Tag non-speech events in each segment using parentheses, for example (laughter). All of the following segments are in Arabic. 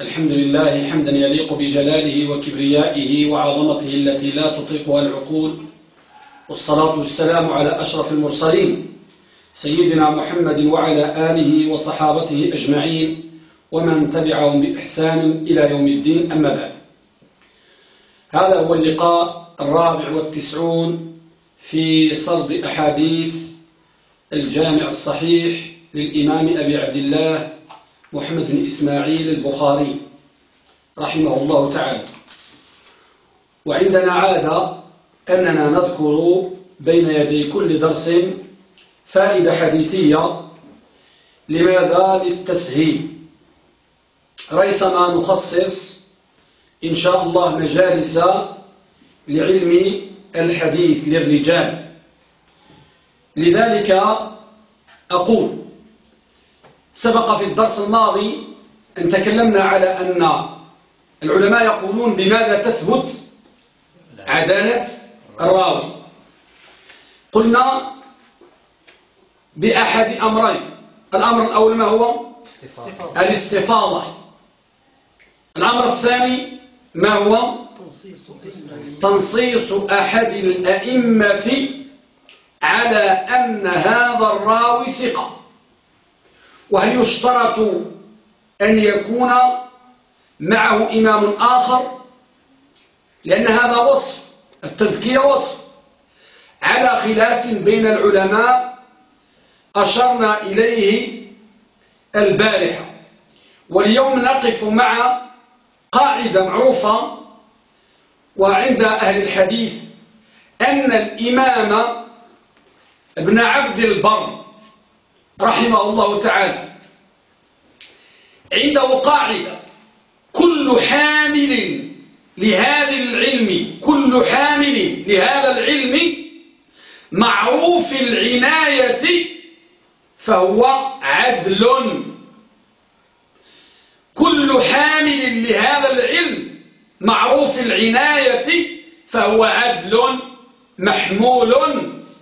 الحمد لله حمدا يليق بجلاله وكبريائه وعظمته التي لا تطيقها العقول والصلاة والسلام على أشرف المرسلين سيدنا محمد وعلى آله وصحابته أجمعين ومن تبعهم بإحسان إلى يوم الدين أما بعد. هذا هو اللقاء الرابع والتسعون في صرد أحاديث الجامع الصحيح للإمام أبي عبد الله محمد بن إسماعيل البخاري رحمه الله تعالى. وعندنا عادة أننا نذكر بين يدي كل درس فائدة حديثية. لماذا؟ للتسهيل. ريثما نخصص إن شاء الله مجالس لعلم الحديث للرجال. لذلك أقول سبق في الدرس الماضي أن تكلمنا على أن العلماء يقولون بماذا تثبت عدالة الراوي. قلنا بأحد أمرين. الأمر الأول ما هو؟ الاستفاضة. الأمر الثاني ما هو؟ تنصيص أحد الأئمة على أن هذا الراوي ثقة. وهل يشترط أن يكون معه إمام آخر؟ لأن هذا وصف التزكية وصف. على خلاف بين العلماء أشرنا إليه البارحة. واليوم نقف مع قاعدة معروفة وعند أهل الحديث أن الإمام ابن عبد البر رحمه الله تعالى. عنده قاعدة كل حامل لهذا العلم كل حامل لهذا العلم معروف العناية فهو عدل. كل حامل لهذا العلم معروف العناية فهو عدل محمول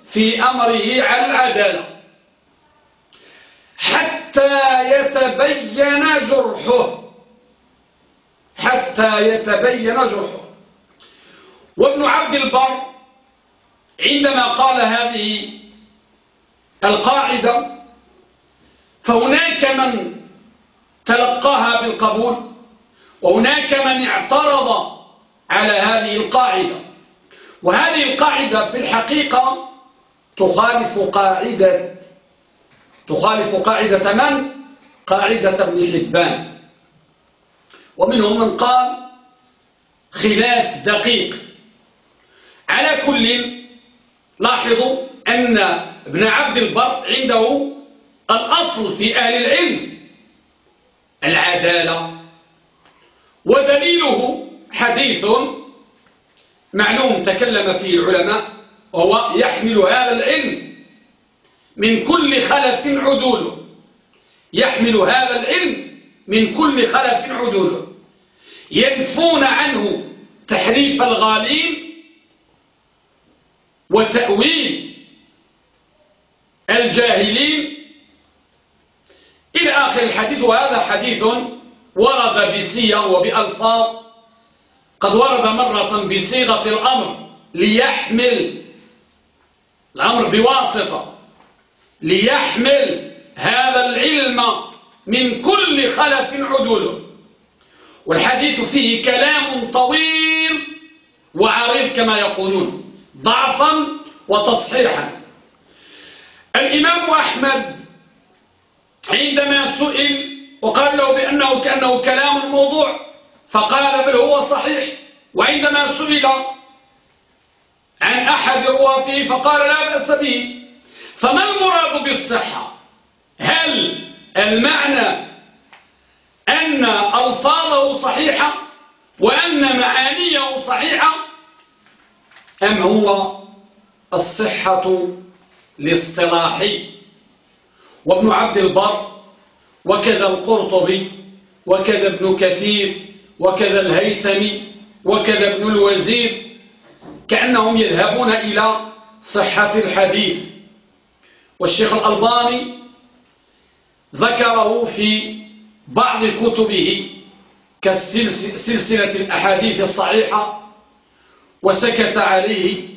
في أمره على العدالة. حتى يتبين جرحه. حتى يتبين جرحه. وابن عبد البر عندما قال هذه القاعدة فهناك من تلقاها بالقبول وهناك من اعترض على هذه القاعدة. وهذه القاعدة في الحقيقة تخالف قاعدة تخالف قاعدة من؟ قاعدة ابن حبان. ومنهم من قال خلاف دقيق. على كل لاحظوا أن ابن عبد البر عنده الأصل في أهل العلم العدالة. ودليله حديث معلوم تكلم فيه العلماء وهو يحمل هذا العلم. من كل خلف عدوله يحمل هذا العلم من كل خلف عدوله ينفون عنه تحريف الغالين وتأويل الجاهلين. إلى آخر الحديث وهذا حديث ورد بسير وبألفاظ. قد ورد مرة بصيغة الأمر ليحمل الأمر بواسطة. ليحمل هذا العلم من كل خلف عدوله. والحديث فيه كلام طويل وعريض كما يقولون ضعفا وتصحيحا. الإمام أحمد عندما سئل وقال له بأنه كأنه كلام موضوع فقال بل هو صحيح. وعندما سئل عن أحد رواته فقال لا بأس به. فما المراد بالصحة؟ هل المعنى أن ألفاظه صحيحة وأن معانيه صحيحة؟ أم هو الصحة الاصطلاحي؟ وابن عبد البر وكذا القرطبي وكذا ابن كثير وكذا الهيثمي وكذا ابن الوزير كأنهم يذهبون إلى صحة الحديث. والشيخ الألباني ذكره في بعض كتبه كسلسلة الأحاديث الصحيحة وسكت عليه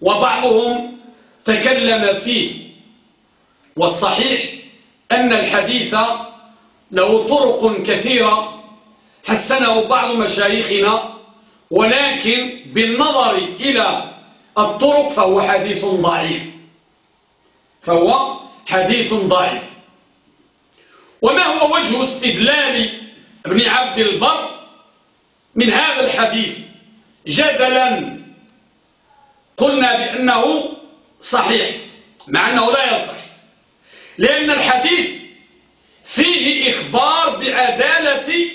وبعضهم تكلم فيه والصحيح أن الحديث له طرق كثيرة حسنه بعض مشايخنا ولكن بالنظر إلى الطرق فهو حديث ضعيف. فهو حديث ضعيف. وما هو وجه استدلال ابن عبد البر من هذا الحديث؟ جدلا. قلنا بأنه صحيح مع أنه لا يصح. لأن الحديث فيه إخبار بعدالة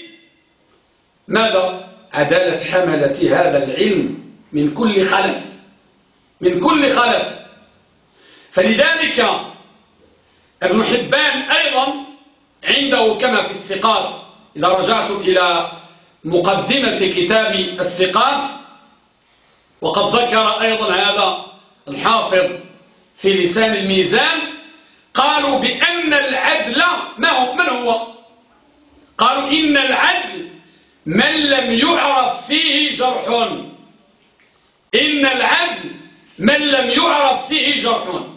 ماذا؟ عدالة حملة هذا العلم من كل خلف من كل خلف. فلذلك ابن حبان أيضا عنده كما في الثقات إذا رجعت إلى مقدمة كتاب الثقات وقد ذكر أيضا هذا الحافظ في لسان الميزان قالوا بأن العدل ما هو من هو؟ قالوا إن العدل من لم يعرف فيه جرح. إن العدل من لم يعرف فيه جرح.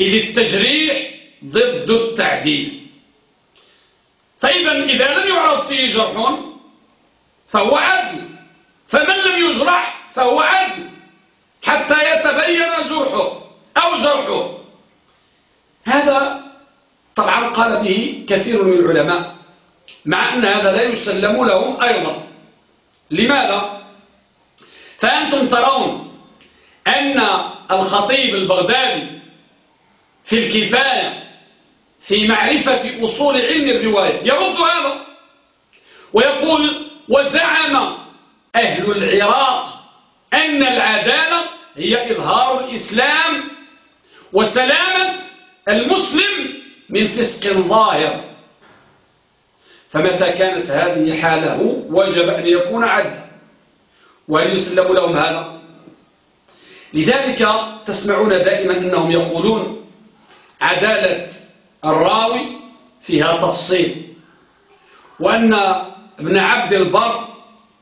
إذ التجريح ضد التعديل. فإذا إذا لم يعرف فيه جرح فهو عدل. فمن لم يجرح فهو عدل. حتى يتبين جرحه أو جرحه. هذا طبعا قال به كثير من العلماء مع أن هذا لا يسلم لهم أيضا. لماذا؟ فأنتم ترون أن الخطيب البغدادي في الكفاية في معرفة أصول علم الرواية. يرد هذا. ويقول وزعم أهل العراق أن العدالة هي إظهار الإسلام وسلامة المسلم من فسق ظاهر. فمتى كانت هذه حاله وجب أن يكون عدلا وهل يسلم لهم هذا؟ لذلك تسمعون دائما أنهم يقولون عدالة الراوي فيها تفصيل وأن ابن عبد البر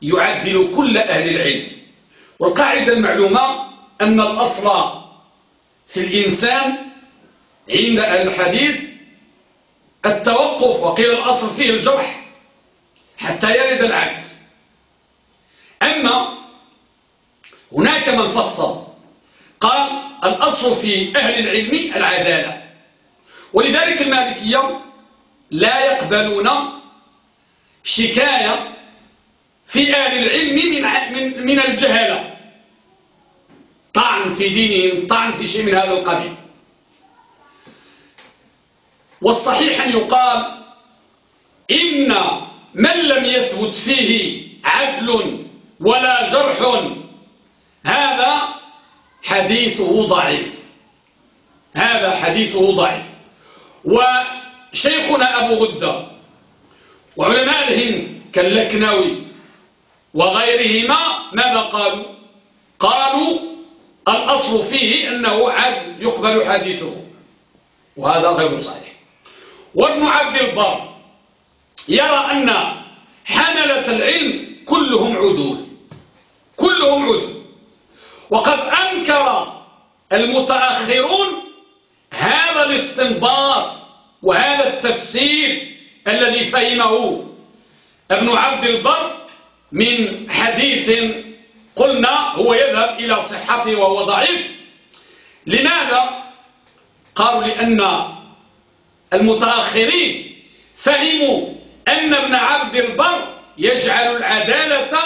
يعدل كل أهل العلم. والقاعدة المعلومة أن الأصل في الإنسان عند أهل الحديث التوقف وقيل الأصل فيه الجرح حتى يرد العكس. أما هناك من فصل قال الأصل في أهل العلم العدالة. ولذلك المالكية لا يقبلون شكاية في أهل العلم من, من, من الجهالة. طعن في دينهم طعن في شيء من هذا القبيل. والصحيح أن يقال إن من لم يثبت فيه عدل ولا جرح هذا حديثه ضعيف. هذا حديثه ضعيف. وشيخنا أبو غدة وعلماء الهند كاللكنوي وغيرهما ماذا قالوا؟ قالوا الأصل فيه أنه عدل يقبل حديثه وهذا غير صحيح. وابن عبد البر يرى أن حملة العلم كلهم عدول كلهم عدول. وقد أنكر المتأخرون هذا الاستنباط وهذا التفسير الذي فهمه ابن عبد البر من حديث قلنا هو يذهب إلى صحته وهو ضعيف. لماذا؟ قالوا لأن المتأخرين فهموا أن ابن عبد البر يجعل العدالة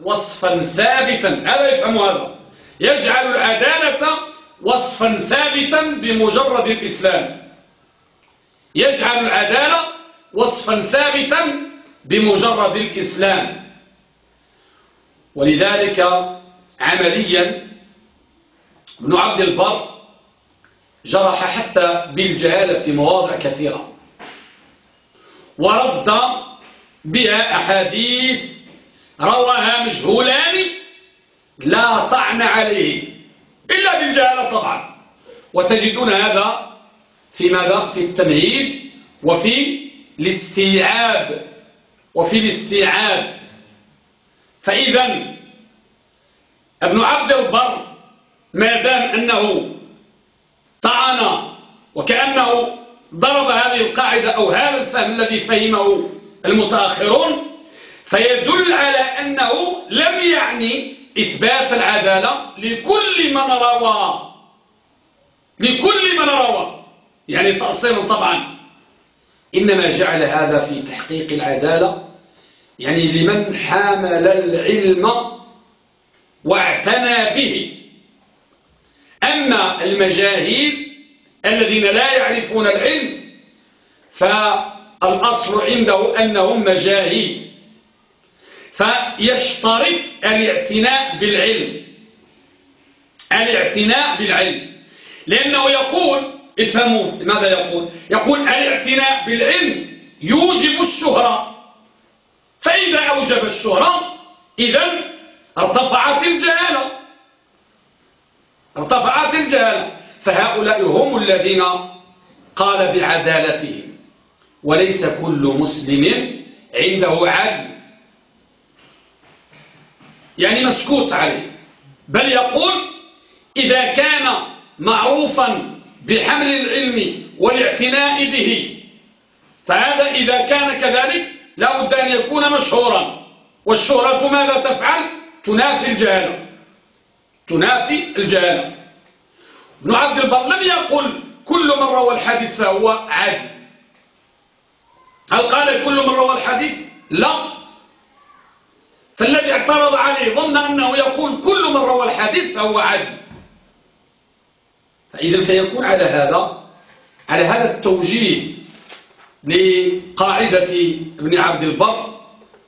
وصفا ثابتا. هذا يفهم هذا. يجعل العدالة وصفا ثابتا بمجرد الإسلام. يجعل العدالة وصفا ثابتا بمجرد الإسلام. ولذلك عمليا ابن عبد البر جرح حتى بالجهالة في مواضع كثيرة. ورد بها أحاديث رواها مجهولان لا طعن عليه. إلا بالجهالة طبعا. وتجدون هذا في ماذا؟ في التمهيد وفي الاستيعاب. وفي الاستيعاب. فإذا ابن عبد البر ما دام أنه طعن وكأنه ضرب هذه القاعدة أو هذا الفهم الذي فهمه المتأخرون فيدل على أنه لم يعني إثبات العدالة لكل من روى. لكل من روى. يعني تأصيل طبعا. إنما جعل هذا في تحقيق العدالة. يعني لمن حامل العلم واعتنى به. أما المجاهيل الذين لا يعرفون العلم فالأصل عنده أنهم مجاهيل. فيشترط الاعتناء بالعلم. الاعتناء بالعلم. لأنه يقول افهموا ماذا يقول. يقول الاعتناء بالعلم يوجب الشهرة. فإذا أوجب الشهرة إذا ارتفعت الجهالة. ارتفعت الجهالة. فهؤلاء هم الذين قال بعدالتهم. وليس كل مسلم عنده عدل. يعني مسكوت عليه. بل يقول إذا كان معروفا بحمل العلم والاعتناء به فهذا إذا كان كذلك لا بد أن يكون مشهورا. والشهرة ماذا تفعل؟ تنافي الجهالة تنافي الجهالة ابن عبد البر لم يقل كل من روى الحديث فهو عادل هل قال كل من روى الحديث؟ لا. فالذي اعترض عليه ظن أنه يقول كل من روى الحديث فهو عادل فإذا فيكون على هذا على هذا التوجيه لقاعدة ابن عبد البر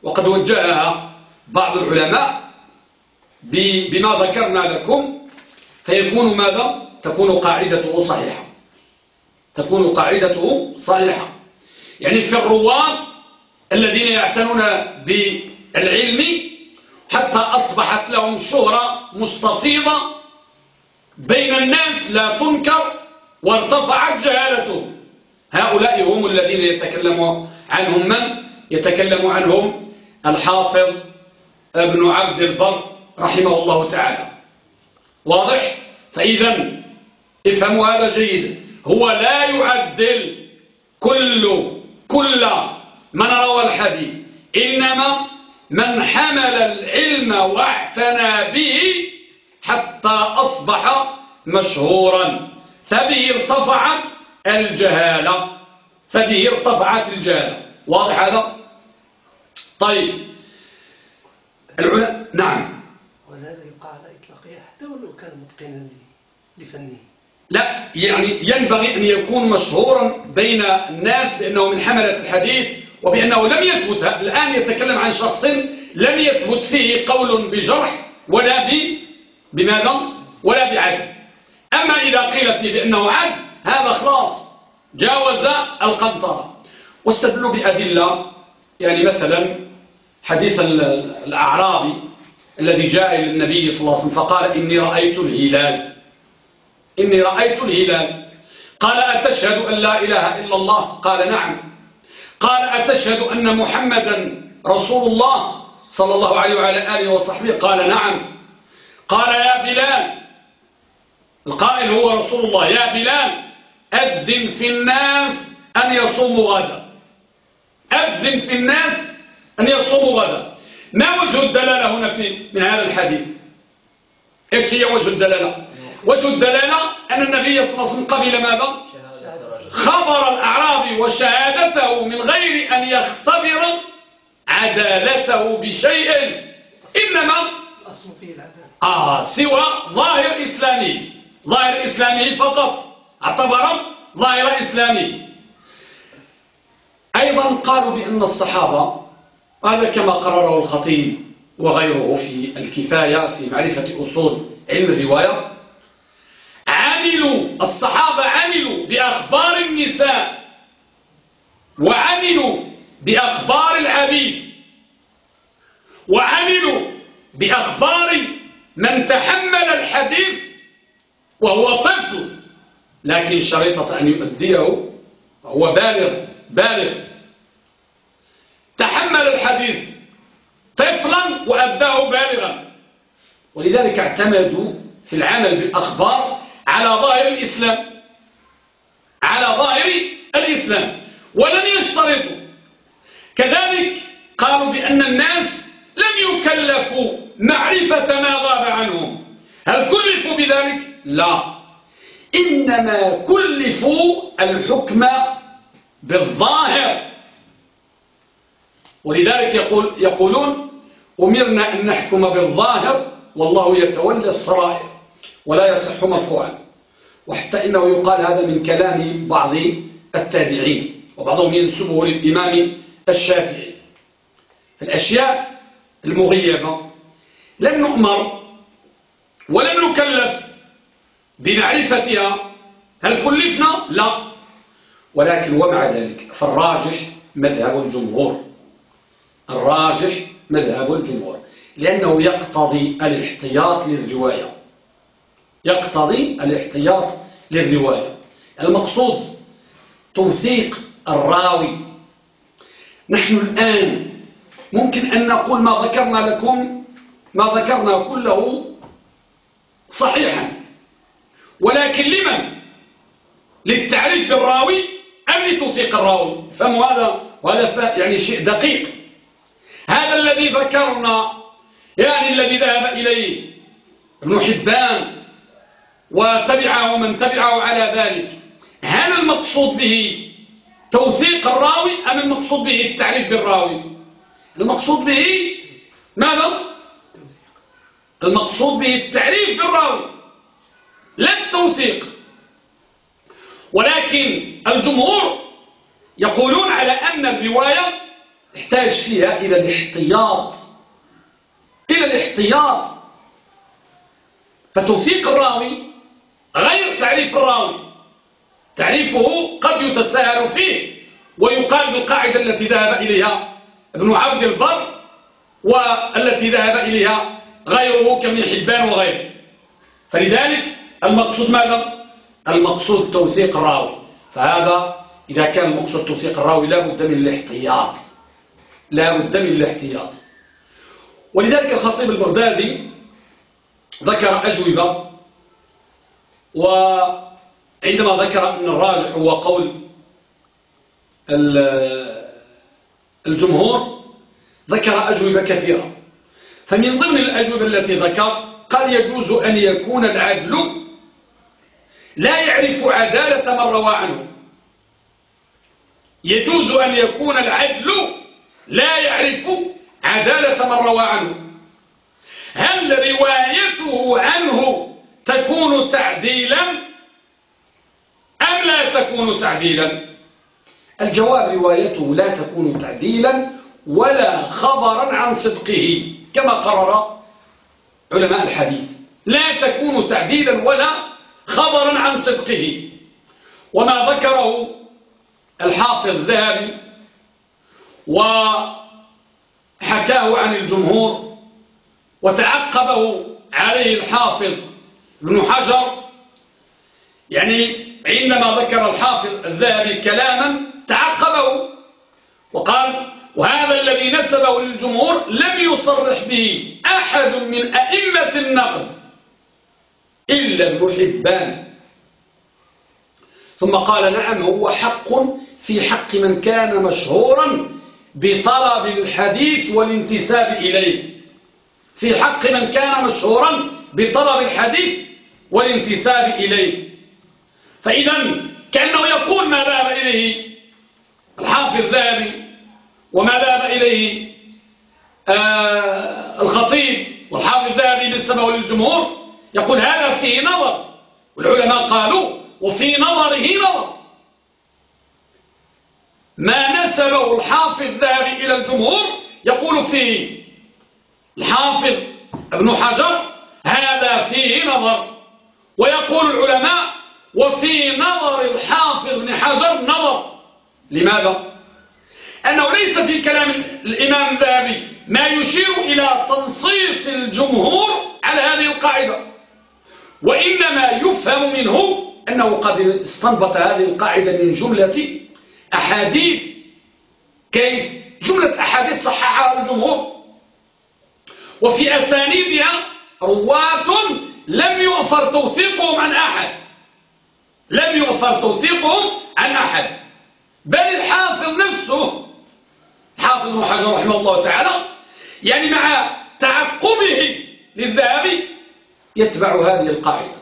وقد وجهها بعض العلماء بما ذكرنا لكم فيكون ماذا؟ تكون قاعدته صحيحة. تكون قاعدته صحيحة. يعني في الرواة الذين يعتنون بالعلم حتى أصبحت لهم شهرة مستفيضة بين الناس لا تنكر وارتفعت جهالتهم هؤلاء هم الذين يتكلم عنهم من؟ يتكلم عنهم الحافظ ابن عبد البر رحمه الله تعالى واضح؟ فإذا افهموا هذا جيدا هو لا يعدل كل كل من روى الحديث إنما من حمل العلم واعتنى به حتى أصبح مشهورا. فبه ارتفعت الجهالة. فبه ارتفعت الجهالة. واضح هذا؟ طيب. العلماء نعم. وهذا يقع على إطلاقه حتى ولو كان متقنا لفنه. لا يعني ينبغي أن يكون مشهورا بين الناس بأنه من حملة الحديث وبأنه لم يثبت الآن يتكلم عن شخص لم يثبت فيه قول بجرح ولا بماذا ولا بعدل أما إذا قيل فيه بأنه عدل هذا خلاص جاوز القنطرة. واستدلوا بأدلة يعني مثلا حديث الأعرابي الذي جاء إلى النبي صلى الله عليه وسلم فقال إني رأيت الهلال. إني رأيت الهلال. قال أتشهد أن لا إله إلا الله؟ قال نعم. قال أتشهد أن محمدا رسول الله صلى الله عليه وعلى آله وصحبه؟ قال نعم. قال يا بلال. القائل هو رسول الله. يا بلال أذن في الناس أن يصوموا غدا. أذن في الناس أن يصوموا غدا. ما وجه الدلالة هنا في من هذا الحديث؟ إيش هي وجه الدلالة؟ وجه الدلالة أن النبي صلى الله عليه وسلم قبل ماذا؟ خبر الأعرابي وشهادته من غير أن يختبر عدالته بشيء. إنما الأصل فيه العدالة آه سوى ظاهر إسلامي. ظاهر إسلامي فقط. اعتبر ظاهر إسلامي. أيضا قالوا بأن الصحابة هذا كما قرره الخطيب وغيره في الكفاية في معرفة أصول علم الرواية عملوا الصحابة عملوا بأخبار النساء. وعملوا بأخبار العبيد. وعملوا بأخبار من تحمل الحديث وهو طفل. لكن شريطة أن يؤديه وهو بالغ بالغ. تحمل حمل الحديث طفلا وأداه بالغا. ولذلك اعتمدوا في العمل بالأخبار على ظاهر الإسلام. على ظاهر الإسلام ولم يشترطوا. كذلك قالوا بأن الناس لم يكلفوا معرفة ما غاب عنهم. هل كلفوا بذلك؟ لا. إنما كلفوا الحكم بالظاهر. ولذلك يقول يقولون أمرنا أن نحكم بالظاهر والله يتولى السرائر ولا يصح مرفوعا وحتى إنه يقال هذا من كلام بعض التابعين وبعضهم ينسبه للإمام الشافعي. الأشياء المغيبة. لم نؤمر ولم نكلف بمعرفتها. هل كلفنا؟ لا. ولكن ومع ذلك فالراجح مذهب الجمهور. الراجح مذهب الجمهور. لأنه يقتضي الاحتياط للرواية. يقتضي الاحتياط للرواية. المقصود توثيق الراوي. نحن الآن ممكن أن نقول ما ذكرنا لكم ما ذكرنا كله صحيحا. ولكن لمن للتعريف بالراوي أم لتوثيق الراوي؟ فهم هذا؟ وهذا يعني شيء دقيق. هذا الذي ذكرنا يعني الذي ذهب إليه ابن حبان وتبعه من تبعه على ذلك. هل المقصود به توثيق الراوي أم المقصود به التعريف بالراوي؟ المقصود به ماذا؟ المقصود به التعريف بالراوي لا التوثيق. ولكن الجمهور يقولون على أن الرواية يحتاج فيها إلى الاحتياط. إلى الاحتياط. فتوثيق الراوي غير تعريف الراوي. تعريفه قد يتساهل فيه ويقال بالقاعدة التي ذهب إليها ابن عبد البر والتي ذهب إليها غيره كابن حبان وغيره. فلذلك المقصود ماذا؟ المقصود توثيق الراوي. فهذا إذا كان المقصود توثيق الراوي لا بد من الاحتياط. لا بد من الاحتياط. ولذلك الخطيب البغدادي ذكر أجوبة وعندما ذكر أن الراجح هو قول الجمهور ذكر أجوبة كثيرة. فمن ضمن الأجوبة التي ذكر قال يجوز أن يكون العدل لا يعرف عدالة من روى عنه. يجوز أن يكون العدل لا يعرف عدالة من روى عنه. هل روايته عنه تكون تعديلا أم لا تكون تعديلا؟ الجواب روايته لا تكون تعديلا ولا خبرا عن صدقه كما قرر علماء الحديث. لا تكون تعديلا ولا خبرا عن صدقه. وما ذكره الحافظ الذهبي وحكاه عن الجمهور وتعقبه عليه الحافظ ابن حجر يعني عندما ذكر الحافظ الذهبي كلاما تعقبه وقال وهذا الذي نسبه للجمهور لم يصرح به أحد من أئمة النقد إلا ابن حبان. ثم قال نعم هو حق في حق من كان مشهورا بطلب الحديث والانتساب إليه. في حق من كان مشهورا بطلب الحديث والانتساب إليه. فإذا كأنه يقول ما ذهب إليه الحافظ الذهبي وما ذهب إليه آه الخطيب والحافظ الذهبي نسبه للجمهور يقول هذا فيه نظر. والعلماء قالوا وفي نظره نظر. ما نسبه الحافظ الذهبي إلى الجمهور يقول فيه الحافظ ابن حجر هذا فيه نظر. ويقول العلماء وفي نظر الحافظ ابن حجر نظر. لماذا؟ أنه ليس في كلام الإمام الذهبي ما يشير إلى تنصيص الجمهور على هذه القاعدة وإنما يفهم منه أنه قد استنبط هذه القاعدة من جملة أحاديث. كيف؟ جملة أحاديث صححها الجمهور. وفي أسانيدها رواة لم يؤثر توثيقهم عن أحد. لم يؤثر توثيقهم عن أحد. بل الحافظ نفسه حافظ حجر رحمه الله تعالى يعني مع تعقبه للذهب يتبع هذه القاعدة.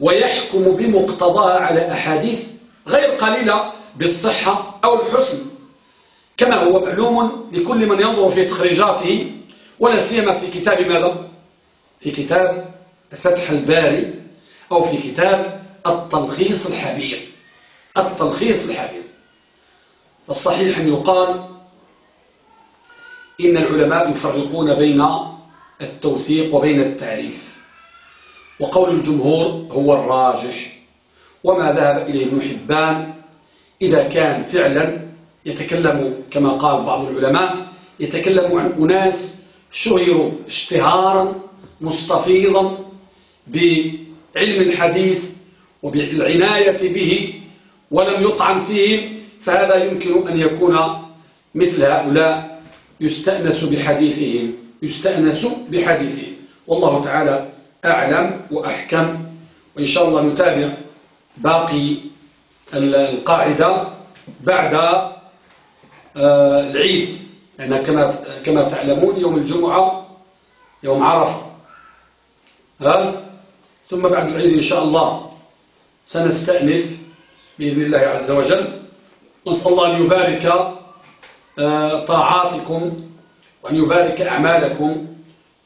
ويحكم بمقتضاها على أحاديث غير قليلة بالصحة أو الحسن. كما هو معلوم لكل من ينظر في تخريجاته ولا سيما في كتاب ماذا؟ في كتاب فتح الباري أو في كتاب التلخيص الحبير. التلخيص الحبير. فالصحيح أن يقال إن العلماء يفرقون بين التوثيق وبين التعريف. وقول الجمهور هو الراجح. وما ذهب إليه ابن حبان إذا كان فعلا يتكلم كما قال بعض العلماء يتكلم عن أناس شهروا اشتهارا مستفيضا بعلم الحديث وبالعناية به ولم يطعن فيهم فهذا يمكن أن يكون مثل هؤلاء يستأنس بحديثهم يستأنس بحديثهم. والله تعالى أعلم وأحكم. وإن شاء الله نتابع باقي القاعدة بعد آه، العيد. لأن كما كما تعلمون يوم الجمعة يوم عرفة. ها؟ ثم بعد العيد إن شاء الله سنستأنف بإذن الله عز وجل. نسأل الله أن يبارك آه، طاعاتكم وأن يبارك أعمالكم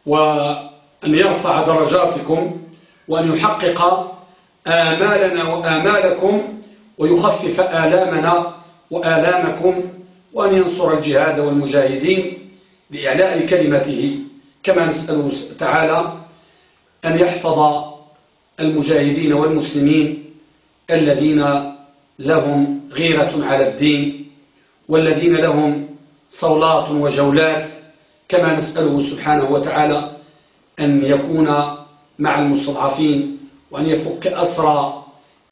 وأن يرفع درجاتكم وأن يحقق آمالنا وآمالكم ويخفف آلامنا وآلامكم وأن ينصر الجهاد والمجاهدين لإعلاء كلمته. كما نسأله تعالى أن يحفظ المجاهدين والمسلمين الذين لهم غيرة على الدين والذين لهم صولات وجولات كما نسأله سبحانه وتعالى أن يكون مع المستضعفين وأن يفك أسرى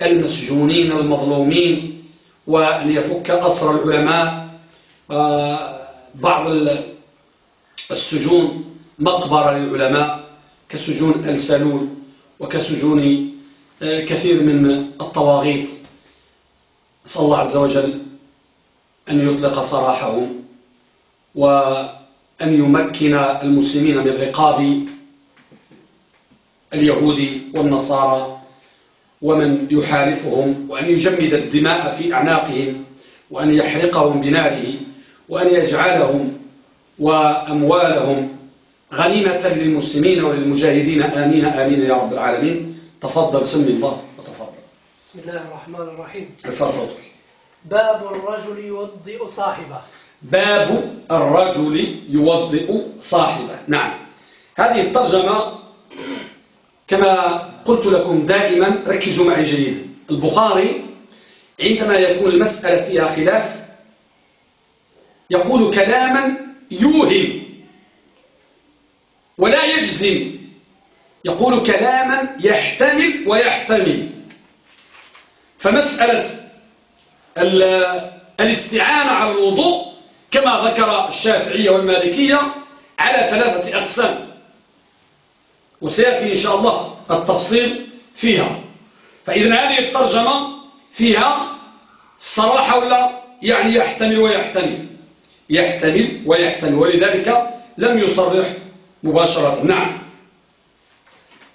المسجونين المظلومين وأن يفك أسرى العلماء. بعض السجون مقبرة للعلماء كسجون السلول وكسجون آه، كثير من الطواغيت. صلى الله عز وجل أن يطلق سراحهم وأن يمكن المسلمين من رقاب اليهود والنصارى ومن يحالفهم وأن يجمد الدماء في أعناقهم وأن يحرقهم بناره وأن يجعلهم وأموالهم غنيمة للمسلمين وللمجاهدين. آمين آمين يا رب العالمين. تفضل سم الله وتفضل. بسم الله الرحمن الرحيم. صوتك. باب الرجل يوضئ صاحبه. باب الرجل يوضئ صاحبه. نعم. هذه الترجمة كما قلت لكم دائما ركزوا معي جيدا. البخاري عندما يكون المسألة فيها خلاف يقول كلاما يوهم. ولا يجزم. يقول كلاما يحتمل ويحتمل. فمسألة الاستعانة على الوضوء كما ذكر الشافعية والمالكية على ثلاثة أقسام. وسيأتي إن شاء الله التفصيل فيها. فإذا هذه الترجمة فيها الصراحة ولا يعني يحتمل ويحتمل؟ يحتمل ويحتمل. ولذلك لم يصرح مباشرة. نعم.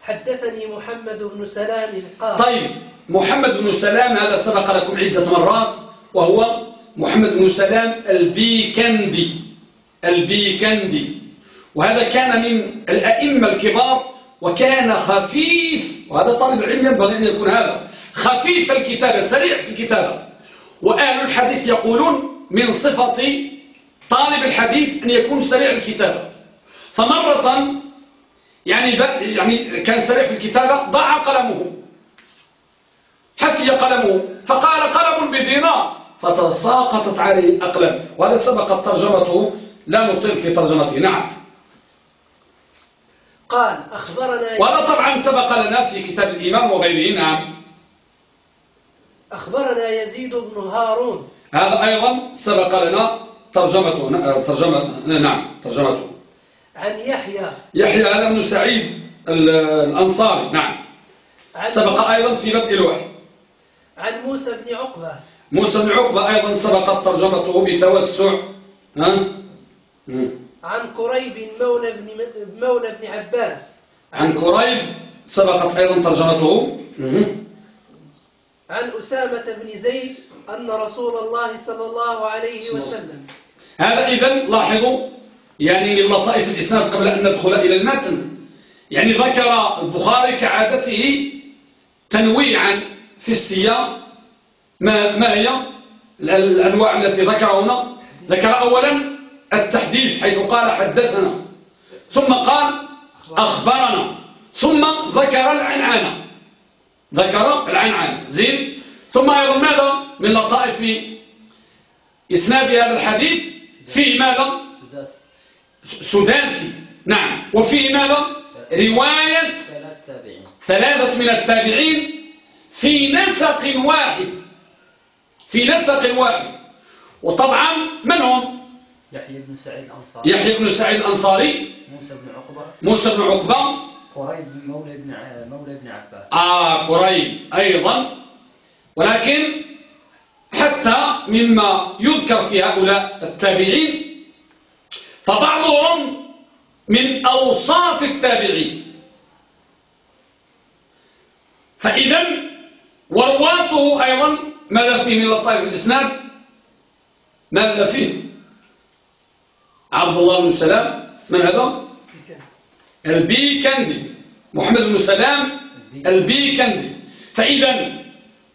حدثني محمد بن سلام قال طيب محمد بن سلام هذا سبق لكم عدة مرات وهو محمد بن سلام البيكندي. البيكندي. وهذا كان من الأئمة الكبار وكان خفيف وهذا طالب العلم ينبغي أن يكون هذا خفيف الكتابة سريع في الكتابة. وأهل الحديث يقولون من صفة طالب الحديث أن يكون سريع الكتابة. فمرة يعني يعني كان سريع في الكتابة ضاع قلمه. حفي قلمه. فقال قلم بدينار. فتساقطت عليه الأقلام وهذا سبقت ترجمته. لا نطيل في ترجمته. نعم. قال أخبرنا وهذا طبعا سبق لنا في كتاب الإمام وغيره نعم أخبرنا يزيد بن هارون. هذا أيضا سبق لنا ترجمته. ترجمة نعم ترجمته. عن يحيى. يحيى هذا بن سعيد الأنصاري نعم. سبق أيضا في بدء الوحي. عن موسى بن عقبة. موسى بن عقبة أيضا سبقت ترجمته بتوسع ها؟ عن قريب مولى بن مولى بن عباس. عن قريب سبقت أيضا ترجمته. عن أسامة بن زيد أن رسول الله صلى الله عليه وسلم. هذا إذن لاحظوا يعني لطائف الإسناد قبل أن ندخل إلى المتن. يعني ذكر البخاري كعادته تنويعا في السياق ما, ما هي؟ الأنواع التي ذكر هنا ذكر أولا التحديث حيث قال حدثنا. ثم قال أخبرنا. ثم ذكر العنعنة. ذكر العنعنة. زين. ثم أيضا ماذا؟ من لطائف إسناد هذا الحديث في ماذا؟ سداسي نعم. وفي ماذا؟ رواية ثلاثة من التابعين في نسق واحد. في نسق واحد. وطبعا من هم؟ يحيى بن سعيد الأنصاري. يحيى بن سعيد الأنصاري. موسى بن عقبة. موسى بن عقبة. قريب مولى ابن مولى ابن عباس. آه قريب أيضا. ولكن حتى مما يذكر في هؤلاء التابعين فبعضهم من أوساط التابعين. فإذا ورواته أيضا ماذا فيه من لطائف الإسناد؟ ماذا فيه؟ عبد الله بن سلام من هذا؟ البيكندي. محمد بن سلام البيكندي. فإذا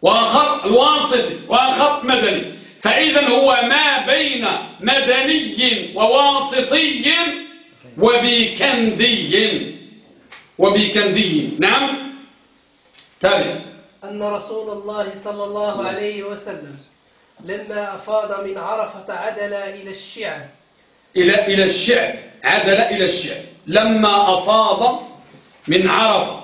وآخر الواسطي وآخر مدني. فإذا هو ما بين مدني وواسطي وبيكندي وبيكندي نعم. تابع. أن رسول الله صلى الله عليه وسلم لما أفاض من عرفة عدل إلى الشعب إلى إلى الشعب عدل إلى الشعب لما أفاض من عرفة.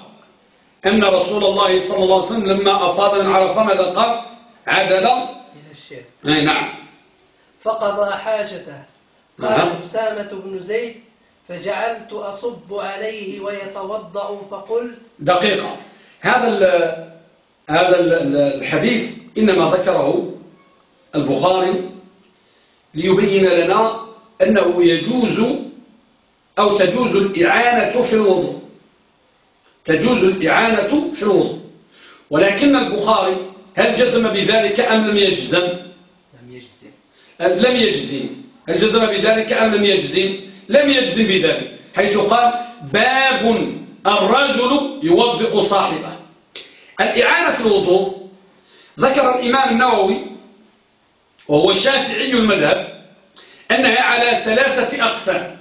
أن رسول الله صلى الله عليه وسلم لما أفاض من عرفة ماذا قال؟ عدل الشعب أي نعم. فقضى حاجته. قال أسامة بن زيد فجعلت أصب عليه ويتوضأ فقلت دقيقة. هذا هذا الحديث إنما ذكره البخاري ليبين لنا أنه يجوز أو تجوز الإعانة في الوضوء. تجوز الإعانة في الوضوء. ولكن البخاري هل جزم بذلك أم لم يجزم؟ لم يجزم. لم يجزم. هل جزم بذلك أم لم يجزم؟ لم يجزم بذلك حيث قال باب الرجل يوضئ صاحبه. الإعانة في الوضوء ذكر الإمام النووي وهو الشافعي المذهب أنها على ثلاثة أقسام.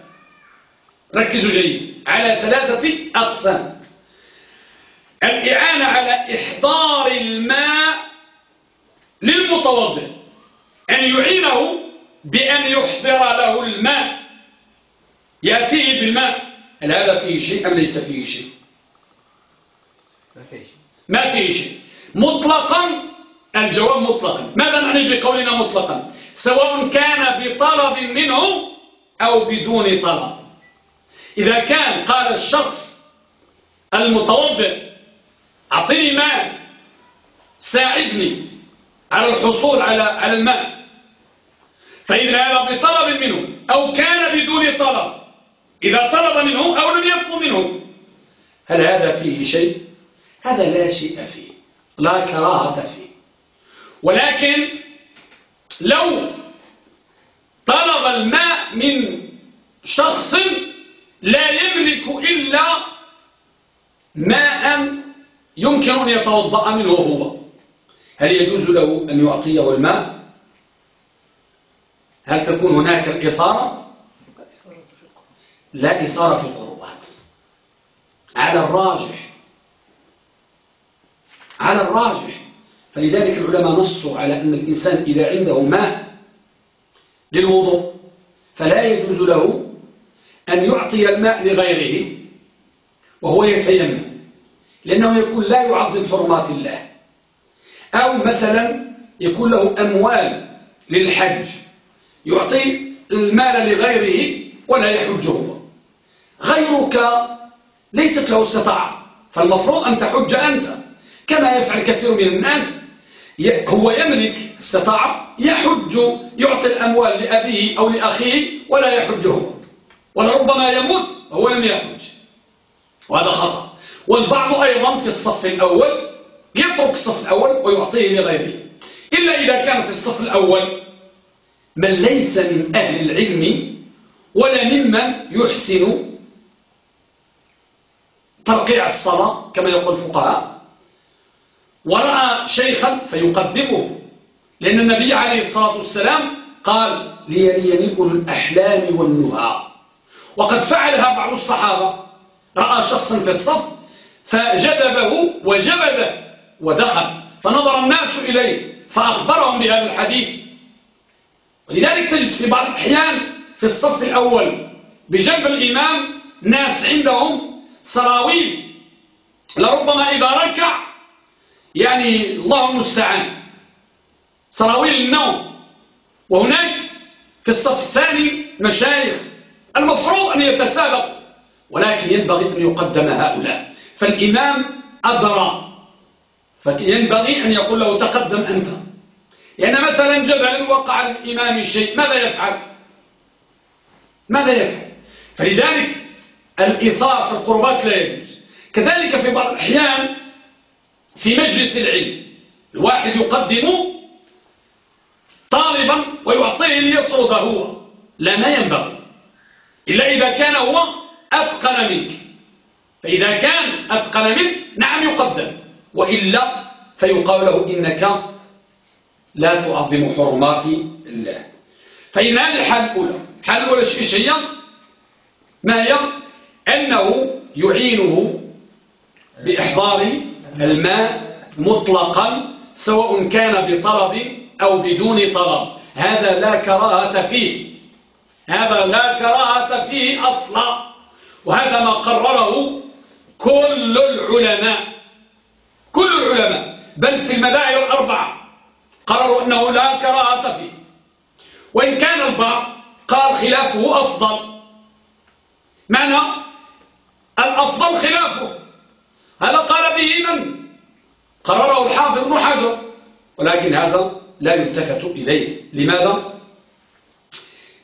ركزوا جيد على ثلاثة أقسام. الإعانة على إحضار الماء للمتوضئ. أن يعينه بأن يحضر له الماء. يأتيه بالماء. هل هذا فيه شيء أم ليس فيه شيء؟ ما فيه شيء. ما فيه شيء. مطلقا الجواب مطلقا. ماذا نعني بقولنا مطلقا؟ سواء كان بطلب منه أو بدون طلب. إذا كان قال الشخص المتوضئ أعطيني ماء ساعدني. على الحصول على على الماء فإذا هذا بطلب منه أو كان بدون طلب إذا طلب منه أو لم يطلب منه هل هذا فيه شيء؟ هذا لا شيء فيه لا كراهة فيه. ولكن لو طلب الماء من شخص لا يملك إلا ماء يمكن أن يتوضأ منه هو. هل يجوز له أن يعطيه الماء هل تكون هناك الإثارة؟ لا إثارة في القربات. على الراجح. على الراجح. فلذلك العلماء نصوا على أن الإنسان إذا عنده ماء للوضوء فلا يجوز له أن يعطي الماء لغيره وهو يتيمم لأنه يكون لا يعظم حرمات الله. أو مثلا يكون له أموال للحج يعطي المال لغيره ولا يحج هو غيرك ليست له استطاعة فالمفروض أن تحج أنت. كما يفعل كثير من الناس هو يملك استطاع يحج يعطي الأموال لأبيه أو لأخيه ولا يحج هو ولربما يموت وهو لم يحج. وهذا خطأ. والبعض أيضا في الصف الأول يترك الصف الأول ويعطيه لغيره. إلا إذا كان في الصف الأول من ليس من أهل العلم ولا ممن يحسن ترقيع الصلاة كما يقول الفقهاء. ورأى شيخا فيقدمه لأن النبي عليه الصلاة والسلام قال ليليني أولو الأحلام والنهى وقد فعلها بعض الصحابة. رأى شخصا في الصف فجذبه وجبده. ودخل. فنظر الناس إليه فأخبرهم بهذا الحديث. ولذلك تجد في بعض الأحيان في الصف الأول بجنب الإمام ناس عندهم سراويل. لربما إذا ركع يعني الله المستعان. سراويل النوم. وهناك في الصف الثاني مشايخ. المفروض أن يتسابقوا ولكن ينبغي أن يقدم هؤلاء. فالإمام أدرى فينبغي أن يقول له تقدم أنت. لأن مثلا جبل وقع الإمام شيء ماذا يفعل؟ ماذا يفعل؟ فلذلك الإثار في القربات لا يجوز. كذلك في بعض الأحيان في مجلس العلم الواحد يقدم طالبا ويعطيه ليصرد هو. لا ما ينبغي. إلا إذا كان هو أتقن منك. فإذا كان أتقن منك نعم يقدم. وإلا فيقال له إنك لا تعظم حرمات الله. فإن هذه الحالة الأولى الحالة الأولى إيش هي؟ ما هي؟ أنه يعينه بإحضار الماء مطلقا سواء كان بطلب أو بدون طلب. هذا لا كراهة فيه. هذا لا كراهة فيه أصلا. وهذا ما قرره كل العلماء. كل العلماء بل في المذاهب الأربعة قرروا أنه لا كراهة فيه. وإن كان البعض قال خلافه أفضل. معنى؟ الأفضل خلافه. هذا قال به من؟ قرره الحافظ ابن حجر. ولكن هذا لا يلتفت إليه. لماذا؟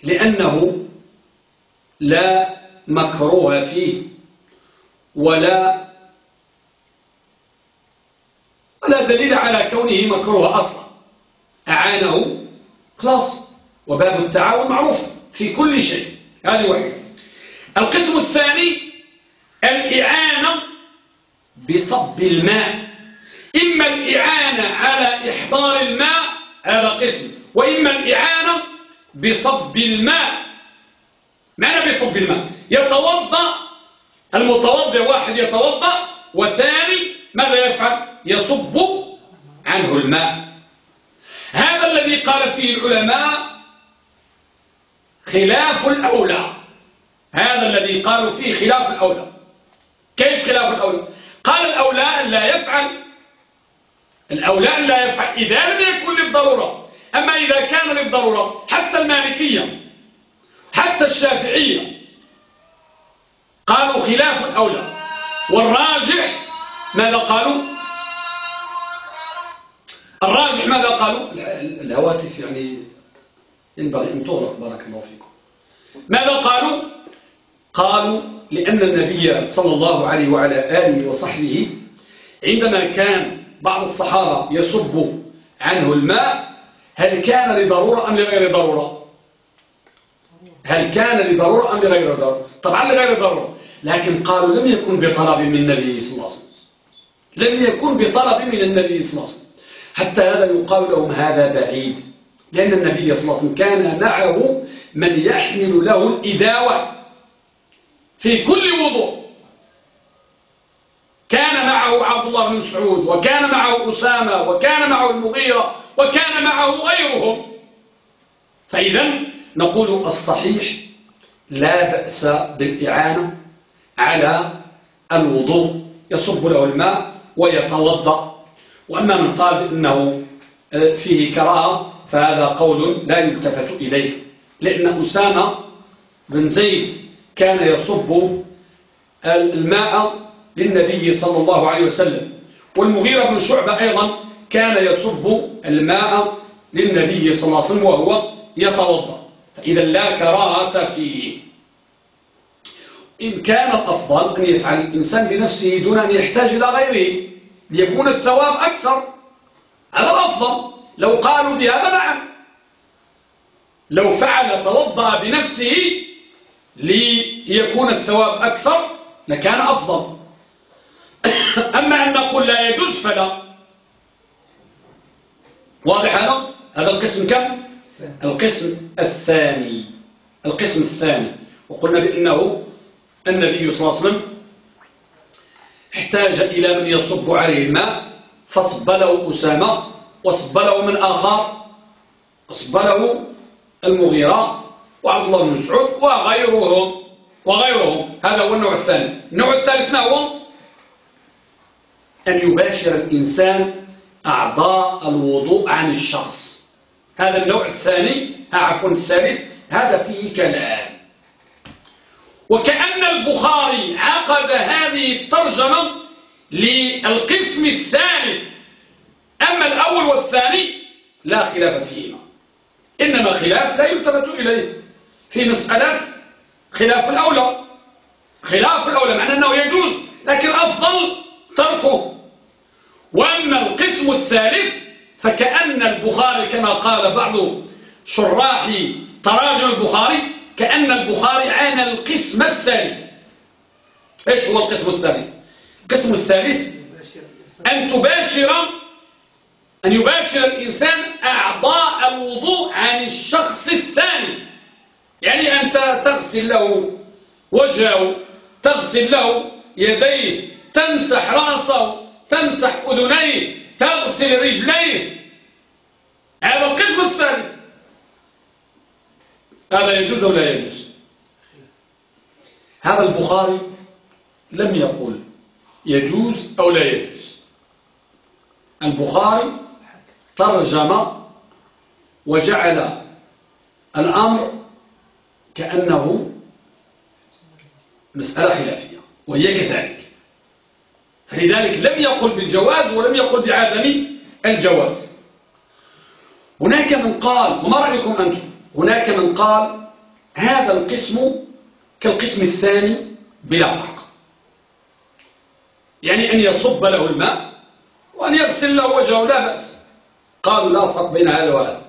لأنه لا مكروه فيه ولا ولا دليل على كونه مكروه أصلا. أعانه خلاص وباب التعاون معروف في كل شيء. هذه واحدة. القسم الثاني الإعانة بصب الماء. إما الإعانة على إحضار الماء هذا قسم. وإما الإعانة بصب الماء. معنى بصب الماء؟ يتوضأ المتوضع واحد يتوضأ وثاني ماذا يفعل؟ يصب عنه الماء. هذا الذي قال فيه العلماء خلاف الأولى. هذا الذي قالوا فيه خلاف الأولى. كيف خلاف الأولى؟ قال الأولى أن لا يفعل الأولى أن لا يفعل. إذا لم يكن للضرورة أما إذا كان للضرورة حتى المالكية حتى الشافعية قالوا خلاف الأولى. والراجح ماذا قالوا؟ الراجح ماذا قالوا؟ الهواتف يعني ينبغي أن تغلق بارك الله فيكم. ماذا قالوا؟ قالوا لأن النبي صلى الله عليه وعلى آله وصحبه عندما كان بعض الصحابة يصب عنه الماء هل كان لضرورة أم لغير ضرورة؟ هل كان لضرورة أم لغير ضرورة؟ طبعا لغير ضرورة لكن قالوا لم يكن بطلب من النبي صلى الله عليه وسلم. لم يكن بطلب من النبي صلى الله عليه وسلم. حتى هذا يقال لهم هذا بعيد. لأن النبي صلى الله عليه وسلم كان معه من يحمل له الإداوة في كل وضوء. كان معه عبد الله بن مسعود وكان معه أسامة وكان معه المغيرة وكان معه غيرهم. فإذا نقول الصحيح لا بأس بالإعانة على الوضوء. يصب له الماء ويتوضأ وأما من قال إنه فيه كراهة فهذا قول لا يلتفت إليه. لأن أسامة بن زيد كان يصب الماء للنبي صلى الله عليه وسلم. والمغيرة بن شعبة أيضا كان يصب الماء للنبي صلى الله عليه وسلم وهو يتوضأ. فإذا لا كراهة فيه. إن كان الأفضل أن يفعل الإنسان بنفسه دون أن يحتاج إلى غيره ليكون الثواب أكثر. هذا الأفضل. لو قالوا بهذا نعم. لو فعل توضأ بنفسه ليكون الثواب أكثر لكان أفضل. (coughs) أما أن نقول لا يجوز فلا. واضح هذا؟ هذا القسم كم؟ القسم الثاني. القسم الثاني. وقلنا بأنه النبي صلى الله عليه وسلم احتاج إلى من يصب عليه الماء فصب له أسامة وصب له من آخر وصب له المغيرة وعبد الله بن مسعود وغيرهم وغيرهم هذا هو النوع الثاني. النوع الثالث ما هو؟ أن يباشر الإنسان أعضاء الوضوء عن الشخص. هذا النوع الثاني عفوا الثالث هذا فيه كلام. وكأن البخاري عقد هذه الترجمة للقسم الثالث. أما الأول والثاني لا خلاف فيهما. إنما خلاف لا يلتفت إليه في مسألة خلاف الأولى. خلاف الأولى معنى أنه يجوز لكن الأفضل تركه. وأما القسم الثالث فكأن البخاري كما قال بعض شراح تراجم البخاري كأن البخاري عانى القسم الثالث. إيش هو القسم الثالث؟ القسم الثالث أن تباشر أن يباشر الإنسان أعضاء الوضوء عن الشخص الثاني. يعني أنت تغسل له وجهه تغسل له يديه تمسح رأسه تمسح أذنيه تغسل رجليه. هذا القسم الثالث. هذا يجوز أو لا يجوز؟ هذا البخاري لم يقل يجوز أو لا يجوز. البخاري ترجم وجعل الأمر كأنه مسألة خلافية وهي كذلك. فلذلك لم يقل بالجواز ولم يقل بعدم الجواز. هناك من قال وما رأيكم أنتم؟ هناك من قال هذا القسم كالقسم الثاني بلا فرق. يعني أن يصب له الماء وأن يغسل له وجهه لا بأس. قالوا لا فرق بين هذا وهذا.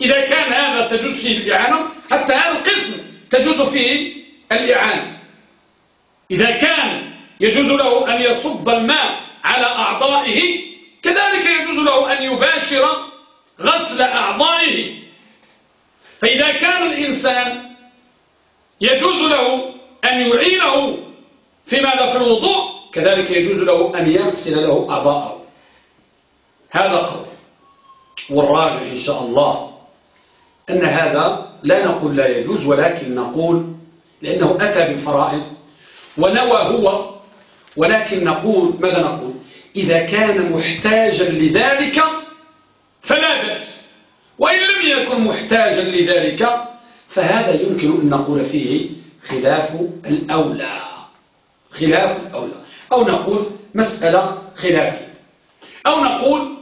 إذا كان هذا تجوز فيه الإعانة حتى هذا القسم تجوز فيه الإعانة. إذا كان يجوز له أن يصب الماء على أعضائه كذلك يجوز له أن يباشر غسل أعضائه. فإذا كان الإنسان يجوز له أن يعينه في ماذا؟ في الوضوء كذلك يجوز له أن يغسل له أعضاءه. هذا قول. والراجع إن شاء الله أن هذا لا نقول لا يجوز ولكن نقول لأنه أتى بالفرائض ونوى هو. ولكن نقول ماذا نقول؟ إذا كان محتاجا لذلك فلا بأس. وإن لم يكن محتاجا لذلك فهذا يمكن أن نقول فيه خلاف الأولى. خلاف الأولى. أو نقول مسألة خلافية. أو نقول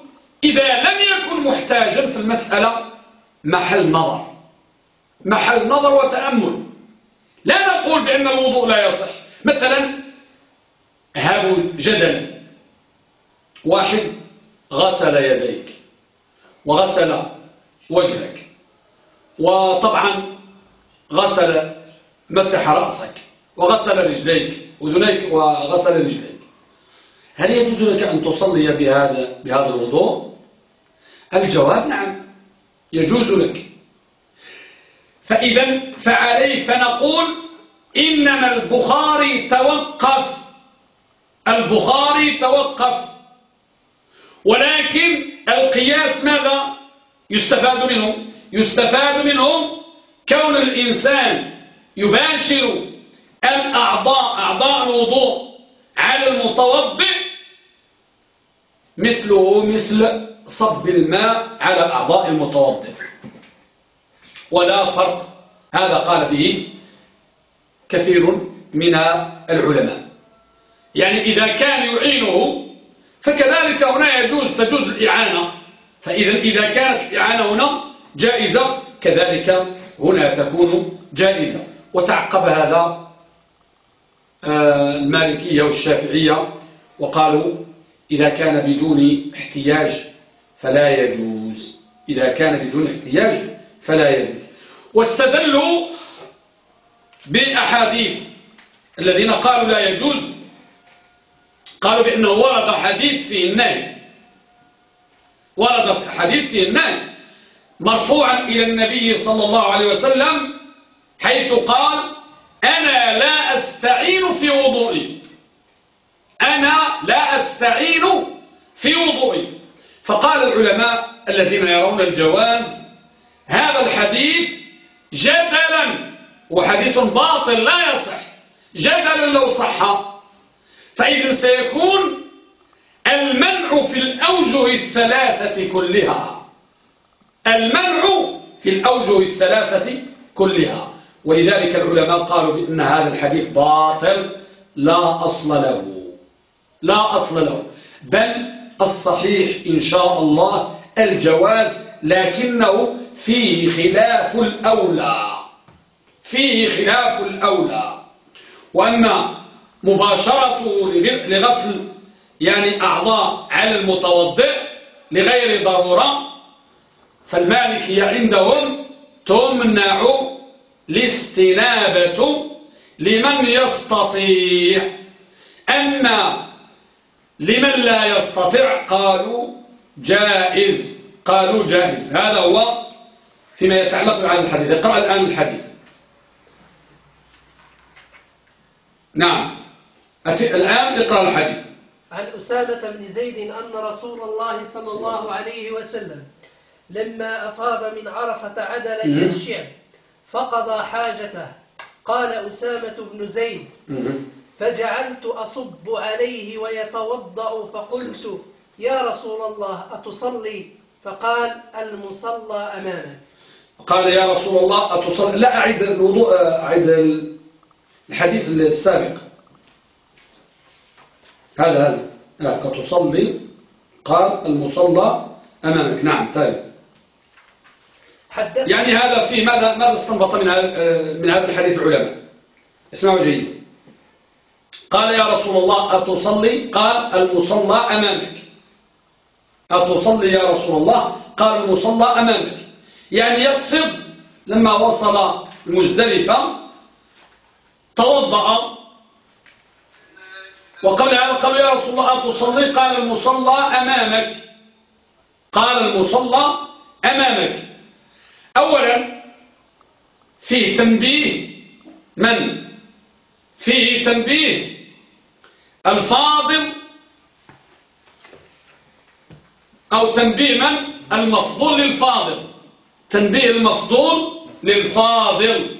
إذا لم يكن محتاجا في المسألة محل نظر. محل نظر وتأمل. لا نقول بأن الوضوء لا يصح. مثلا هاب جدلا واحد غسل يديك. وغسل وجهك. وطبعا غسل مسح رأسك وغسل رجليك وذنيك وغسل رجليك. هل يجوز لك أن تصلي بهذا بهذا الوضوء؟ الجواب نعم يجوز لك. فإذا فعليه فنقول إنما البخاري توقف البخاري توقف. ولكن القياس ماذا؟ يستفاد منه يستفاد منه كون الإنسان يباشر الأعضاء أعضاء الوضوء على المتوضئ مثله مثل صب الماء على أعضاء المتوضئ. ولا فرق هذا قال به كثير من العلماء. يعني إذا كان يعينه فكذلك هنا يجوز تجوز الإعانة. فإذا إذا كانت الإعانة هنا جائزة كذلك هنا تكون جائزة. وتعقب هذا آه، المالكية والشافعية وقالوا إذا كان بدون احتياج فلا يجوز. إذا كان بدون احتياج فلا يجوز. واستدلوا بالأحاديث الذين قالوا لا يجوز. قالوا بأنه ورد حديث فيه النهي. ورد حديث فيه النهي مرفوعا إلى النبي صلى الله عليه وسلم حيث قال أنا لا أستعين في وضوئي. أنا لا أستعين في وضوئي. فقال العلماء الذين يرون الجواز هذا الحديث جدلا وحديث باطل لا يصح. جدلا لو صح فإذا سيكون المنع في الأوجه الثلاثة كلها. المنع في الأوجه الثلاثة كلها. ولذلك العلماء قالوا بأن هذا الحديث باطل. لا أصل له. لا أصل له. بل الصحيح إن شاء الله الجواز لكنه فيه خلاف الأولى. فيه خلاف الأولى. وأن مباشرته لغسل يعني أعضاء على المتوضئ لغير ضرورة فالمالكية عندهم تمنع الاستنابة لمن يستطيع. أما لمن لا يستطيع قالوا جائز قالوا جائز. هذا هو فيما يتعلق بهذا الحديث. اقرأ الآن الحديث. نعم. الآن اقرأ الحديث. عن أسامة بن زيد أن رسول الله صلى الله عليه وسلم لما أفاض من عرفة عدل إلى الشعب فقضى حاجته. قال أسامة بن زيد فجعلت أصب عليه ويتوضأ فقلت يا رسول الله أتصلي؟ فقال المصلى أمامك. قال يا رسول الله أتصلي. لا أعيد الوضوء أعيد الحديث السابق. هذا هذا أتصلي قال المصلى أمامك. نعم طيب. يعني هذا في ماذا ماذا استنبط من من هذا الحديث العلماء؟ اسمعوا جيدا قال يا رسول الله أتصلي؟ قال المصلى أمامك. أتصلي يا رسول الله؟ قال المصلى أمامك. يعني يقصد لما وصل المزدلفة توضأ وقبل هذا قال يا رسول الله أتصلي؟ قال المصلى أمامك. قال المصلى أمامك. أولا فيه تنبيه من؟ فيه تنبيه الفاضل أو تنبيه من؟ المفضول للفاضل. تنبيه المفضول للفاضل.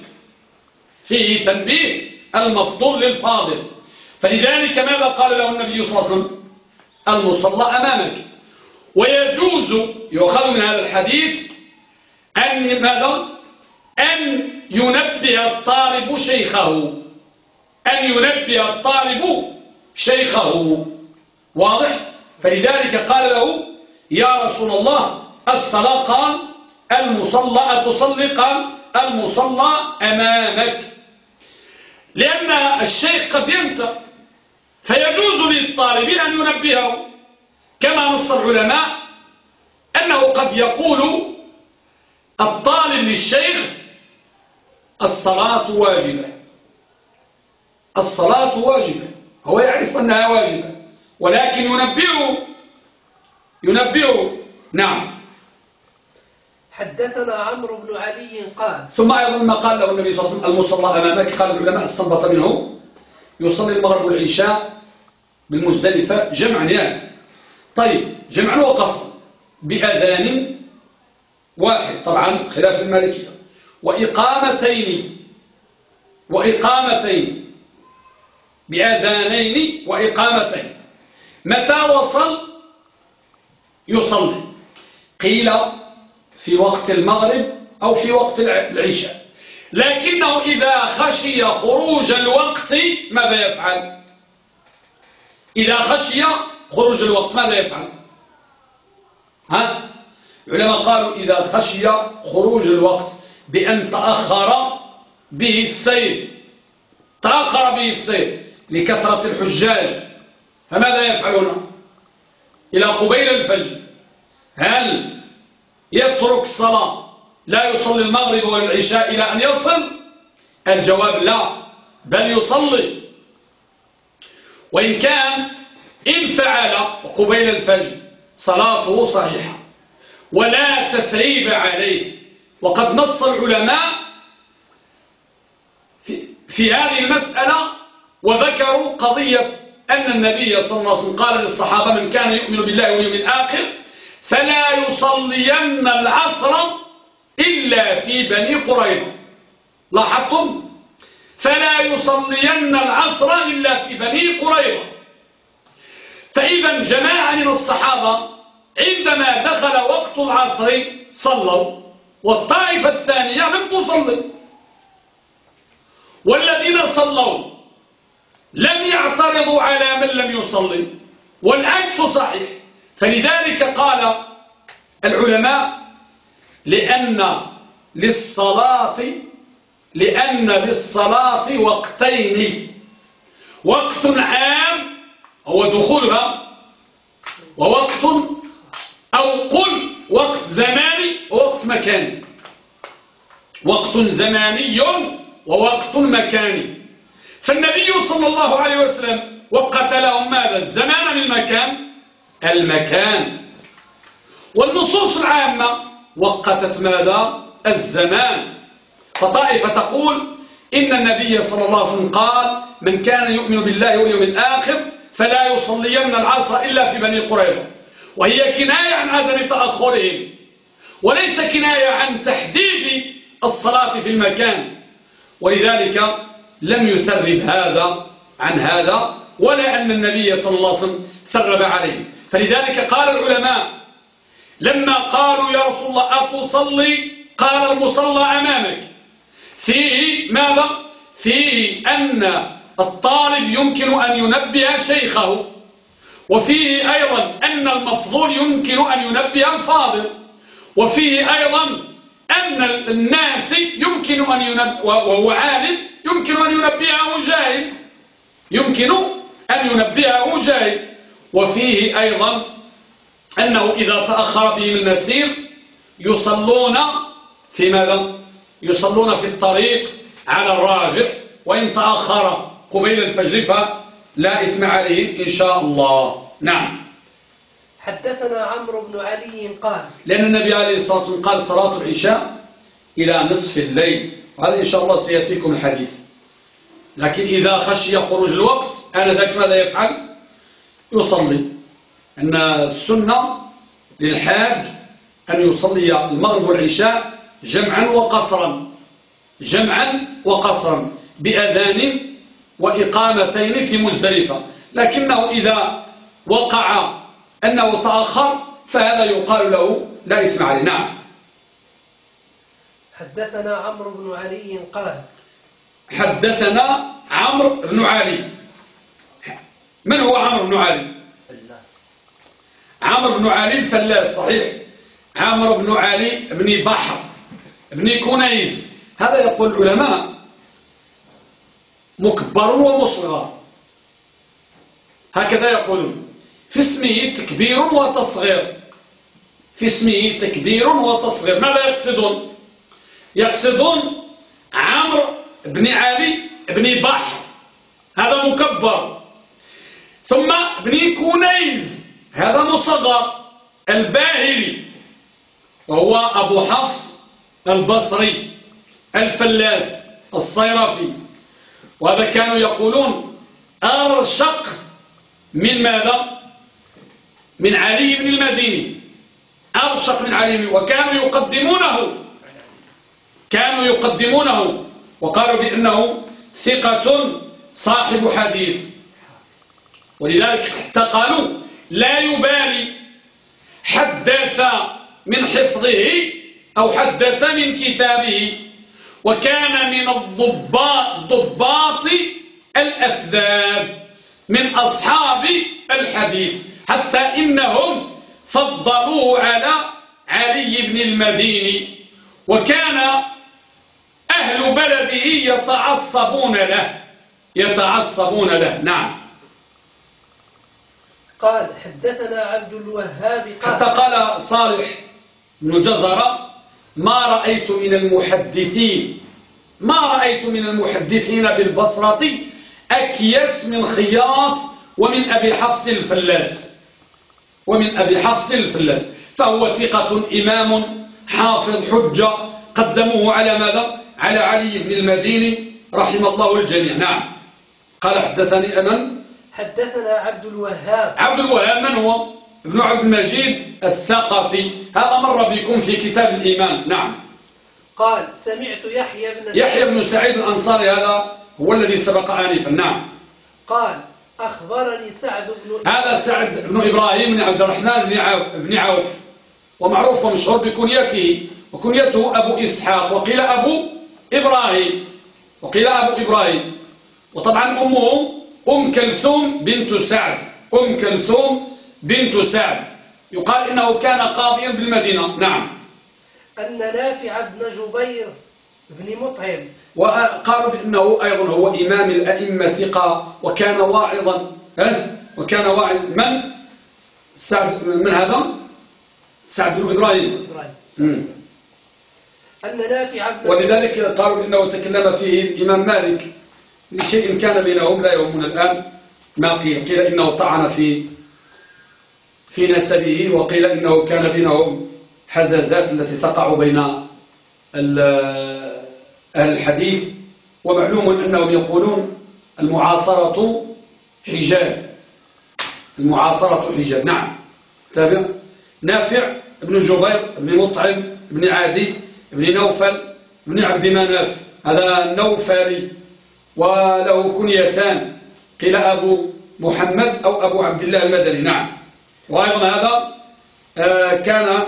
فيه تنبيه المفضول للفاضل. فلذلك ماذا قال له النبي صلى الله عليه وسلم؟ المصلى أمامك. ويجوز يؤخذ من هذا الحديث أن ماذا؟ أن ينبه الطالب شيخه. أن ينبه الطالب شيخه. واضح؟ فلذلك قال له يا رسول الله الصلاة قال المصلى أتصلي قال المصلى أمامك. لأن الشيخ قد ينسى فيجوز للطالب أن ينبهه كما نص العلماء أنه قد يقول الطالب للشيخ الصلاة واجبة. الصلاة واجبة. هو يعرف أنها واجبة ولكن ينبهه ينبهه. نعم. حدثنا عمرو بن علي قال ثم أيضا ما قال له النبي صلى الله عليه وسلم المصلى أمامك قال العلماء استنبط منه. يصلي المغرب والعشاء بالمزدلفة جمعا يعني. طيب جمعا وقصرا بأذان واحد طبعا خلاف المالكية. وإقامتين وإقامتين بأذانين وإقامتين. متى وصل؟ يصلي. قيل في وقت المغرب أو في وقت العشاء. لكنه إذا خشي خروج الوقت ماذا يفعل؟ إذا خشي خروج الوقت ماذا يفعل؟ ها؟ العلماء قالوا إذا خشي خروج الوقت بأن تأخر به السير. تأخر به السير لكثرة الحجاج. فماذا يفعلون؟ إلى قبيل الفجر. هل يترك الصلاة؟ لا يصلي المغرب ولا العشاء إلى أن يصل؟ الجواب لا بل يصلي. وإن كان إن فعل قبيل الفجر صلاته صحيحة ولا تثريب عليه. وقد نص العلماء في, في هذه المسألة وذكروا قضية أن النبي صلى الله عليه وسلم قال للصحابة من كان يؤمن بالله واليوم الآخر فلا يصلين العصر إلا في بني قريظة لاحظتم؟ فلا يصلين العصر إلا في بني قريظة فإذا جماعة من الصحابة عندما دخل وقت العصر صلوا والطائفة الثانية لم تصلي. والذين صلوا لم يعترضوا على من لم يصلي والعكس صحيح. فلذلك قال العلماء لأن للصلاة لأن للصلاة وقتين. وقت عام هو دخولها ووقت أو قل وقت زماني ووقت مكاني. وقت زماني ووقت مكاني. فالنبي صلى الله عليه وسلم وقت لهم ماذا الزمان من المكان المكان. والنصوص العامة وقتت ماذا؟ الزمان. فطائفة تقول إن النبي صلى الله عليه وسلم قال من كان يؤمن بالله واليوم الآخر فلا يصلين العصر إلا في بني قريظة. وهي كناية عن عدم تأخرهم وليس كناية عن تحديد الصلاة في المكان. ولذلك لم يثرب هذا عن هذا ولا أن النبي صلى الله عليه وسلم ثرب عليه. فلذلك قال العلماء لما قالوا يا رسول الله أتصلي قال المصلى أمامك. فيه ماذا؟ فيه أن الطالب يمكن أن ينبه شيخه. وفيه أيضا أن المفضول يمكن أن ينبه الفاضل. وفيه أيضا أن الناس يمكن أن ينبه وهو عالم يمكن أن ينبهه جاهل. يمكن أن ينبهه جاهل. وفيه أيضا أنه إذا تأخر بهم المسير يصلون في ماذا؟ يصلون في الطريق على الراجح وإن تأخر قبيل الفجر فلا إثم عليه إن شاء الله. نعم. حدثنا عمرو بن علي قال لأن النبي عليه الصلاة والسلام قال صلاة العشاء إلى نصف الليل وهذا إن شاء الله سيأتيكم الحديث. لكن إذا خشي خروج الوقت آنذاك ماذا يفعل؟ يصلي. أن السنة للحاج أن يصلي المغرب والعشاء جمعا وقصرا. جمعا وقصرا بأذان وإقامتين في مزدلفة. لكنه إذا وقع أنه تأخر فهذا يقال له لا إثم عليه. نعم. حدثنا عمرو بن علي قال حدثنا عمرو بن علي. من هو عمرو بن علي؟ عمرو بن علي الفلاس صحيح. عمرو بن علي بن بحر بن كنيز هذا يقول العلماء مكبر ومصغر. هكذا يقولون في اسمه تكبير وتصغير. في اسمه تكبير وتصغير. ماذا يقصدون؟ يقصدون عمرو بن علي بن بحر. هذا مكبر. ثم ابن كونيز هذا مصغر الباهلي وهو أبو حفص البصري الفلاس الصيرفي. وهذا كانوا يقولون أرشق من ماذا؟ من علي بن المديني. أرشق من علي وكانوا يقدمونه. كانوا يقدمونه وقالوا بأنه ثقة صاحب حديث. ولذلك حتى قالوا لا يبالي حدث من حفظه أو حدث من كتابه. وكان من الضباط ضباط الأفذاذ من أصحاب الحديث. حتى إنهم فضلوا على علي بن المديني وكان أهل بلده يتعصبون له يتعصبون له. نعم. قال حدثنا عبد الوهاب قال حتى قال صالح بن جزرة ما رأيت من المحدثين ما رأيت من المحدثين بالبصرة أكيس من خياط ومن أبي حفص الفلاس. ومن أبي حفص الفلاس. فهو ثقة إمام حافظ حجة قدموه على ماذا؟ على علي بن المديني رحم الله الجميع. نعم. قال حدثني أمن حدثنا عبد الوهاب. عبد الوهاب من هو؟ ابن عبد المجيد الثقفي. هذا مر بكم في كتاب الإيمان. نعم. قال سمعت يحيى بن يحيى بن سعيد الأنصاري هذا هو الذي سبق آنفا. نعم. قال أخبرني سعد بن هذا سعد بن إبراهيم بن عبد الرحمن بن عوف, بن عوف. ومعروف ومشهور بكنيته. وكنيته أبو إسحاق وقيل أبو إبراهيم. وقيل أبو إبراهيم. وطبعا أمه أم كلثوم بنت سعد. أم كلثوم بنت سعد. يقال إنه كان قاضيا بالمدينة. نعم. أن نافع بن جبير بن مطعم. وقالوا بأنه أيضا هو إمام الأئمة ثقة وكان واعظا. ها؟ وكان واعظ من؟ سعد. من هذا؟ سعد بن إبراهيم. أن نافع ولذلك قالوا بأنه تكلم فيه الإمام مالك. لشيء كان بينهم لا يهمنا الآن. ما قيل. قيل إنه طعن في في نسبه وقيل إنه كان بينهم حزازات التي تقع بين أهل الحديث. ومعلوم أنهم يقولون المعاصرة حجاب. المعاصرة حجاب. نعم. تابع. نافع بن جبير بن مطعم بن عادي بن نوفل بن عبد مناف. هذا النوفلي وله كنيتان. قيل أبو محمد أو أبو عبد الله المدني. نعم. وأيضا هذا آه، كان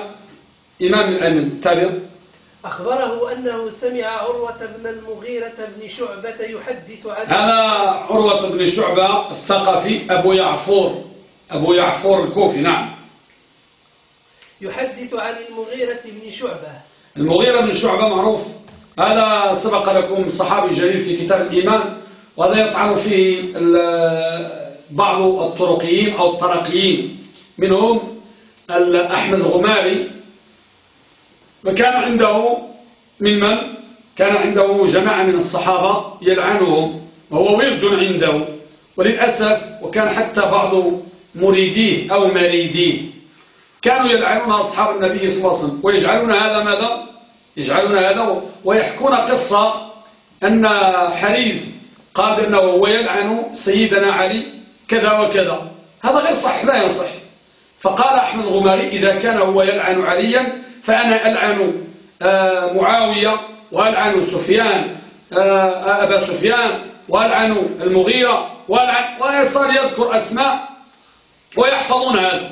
إمام الأمن تابع. أخبره أنه سمع عروة بن المغيرة بن شعبة يحدث عن هذا عروة بن شعبة الثقفي أبو يعفور. أبو يعفور الكوفي. نعم. يحدث عن المغيرة بن شعبة. المغيرة بن شعبة معروف. هذا سبق لكم صحابي جليل في كتاب الإيمان وهذا يطعن فيه بعض الطرقيين أو الطرقيين منهم أحمد الغماري وكان عنده من من؟ كان عنده جماعة من الصحابة يلعنهم وهو ورد عنده وللأسف وكان حتى بعض مريديه أو مريديه كانوا يلعنون أصحاب النبي صلى الله عليه وسلم ويجعلون هذا ماذا؟ يجعلون هذا ويحكون قصة أن حريز قال بأنه هو يلعن سيدنا علي كذا وكذا. هذا غير صح لا يصح فقال أحمد الغماري إذا كان هو يلعن عليا فأنا ألعن آه، معاوية وألعن سفيان آه، أبا سفيان وألعن المغيرة وألعن ويصار يذكر أسماء ويحفظون هذا.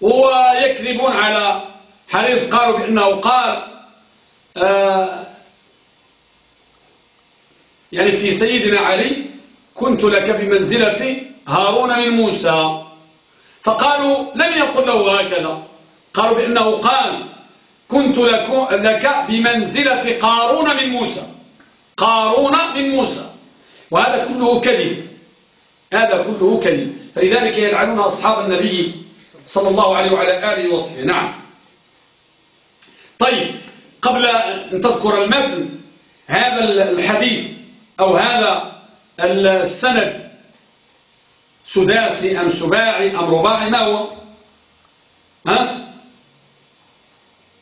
ويكذبون على حريص قالوا بأنه قال آه، يعني في سيدنا علي كنت لك بمنزلة هارون من موسى. فقالوا لم يقل له هكذا. قالوا بأنه قال كنت لك, لك بمنزلة قارون من موسى. قارون من موسى. وهذا كله كذب. هذا كله كذب. فلذلك يلعنون أصحاب النبي صلى الله عليه وعلى آله وصحبه. نعم. طيب. قبل أن تذكر المتن هذا الحديث أو هذا السند سداسي أم سباعي أم رباعي ما هو؟ ها؟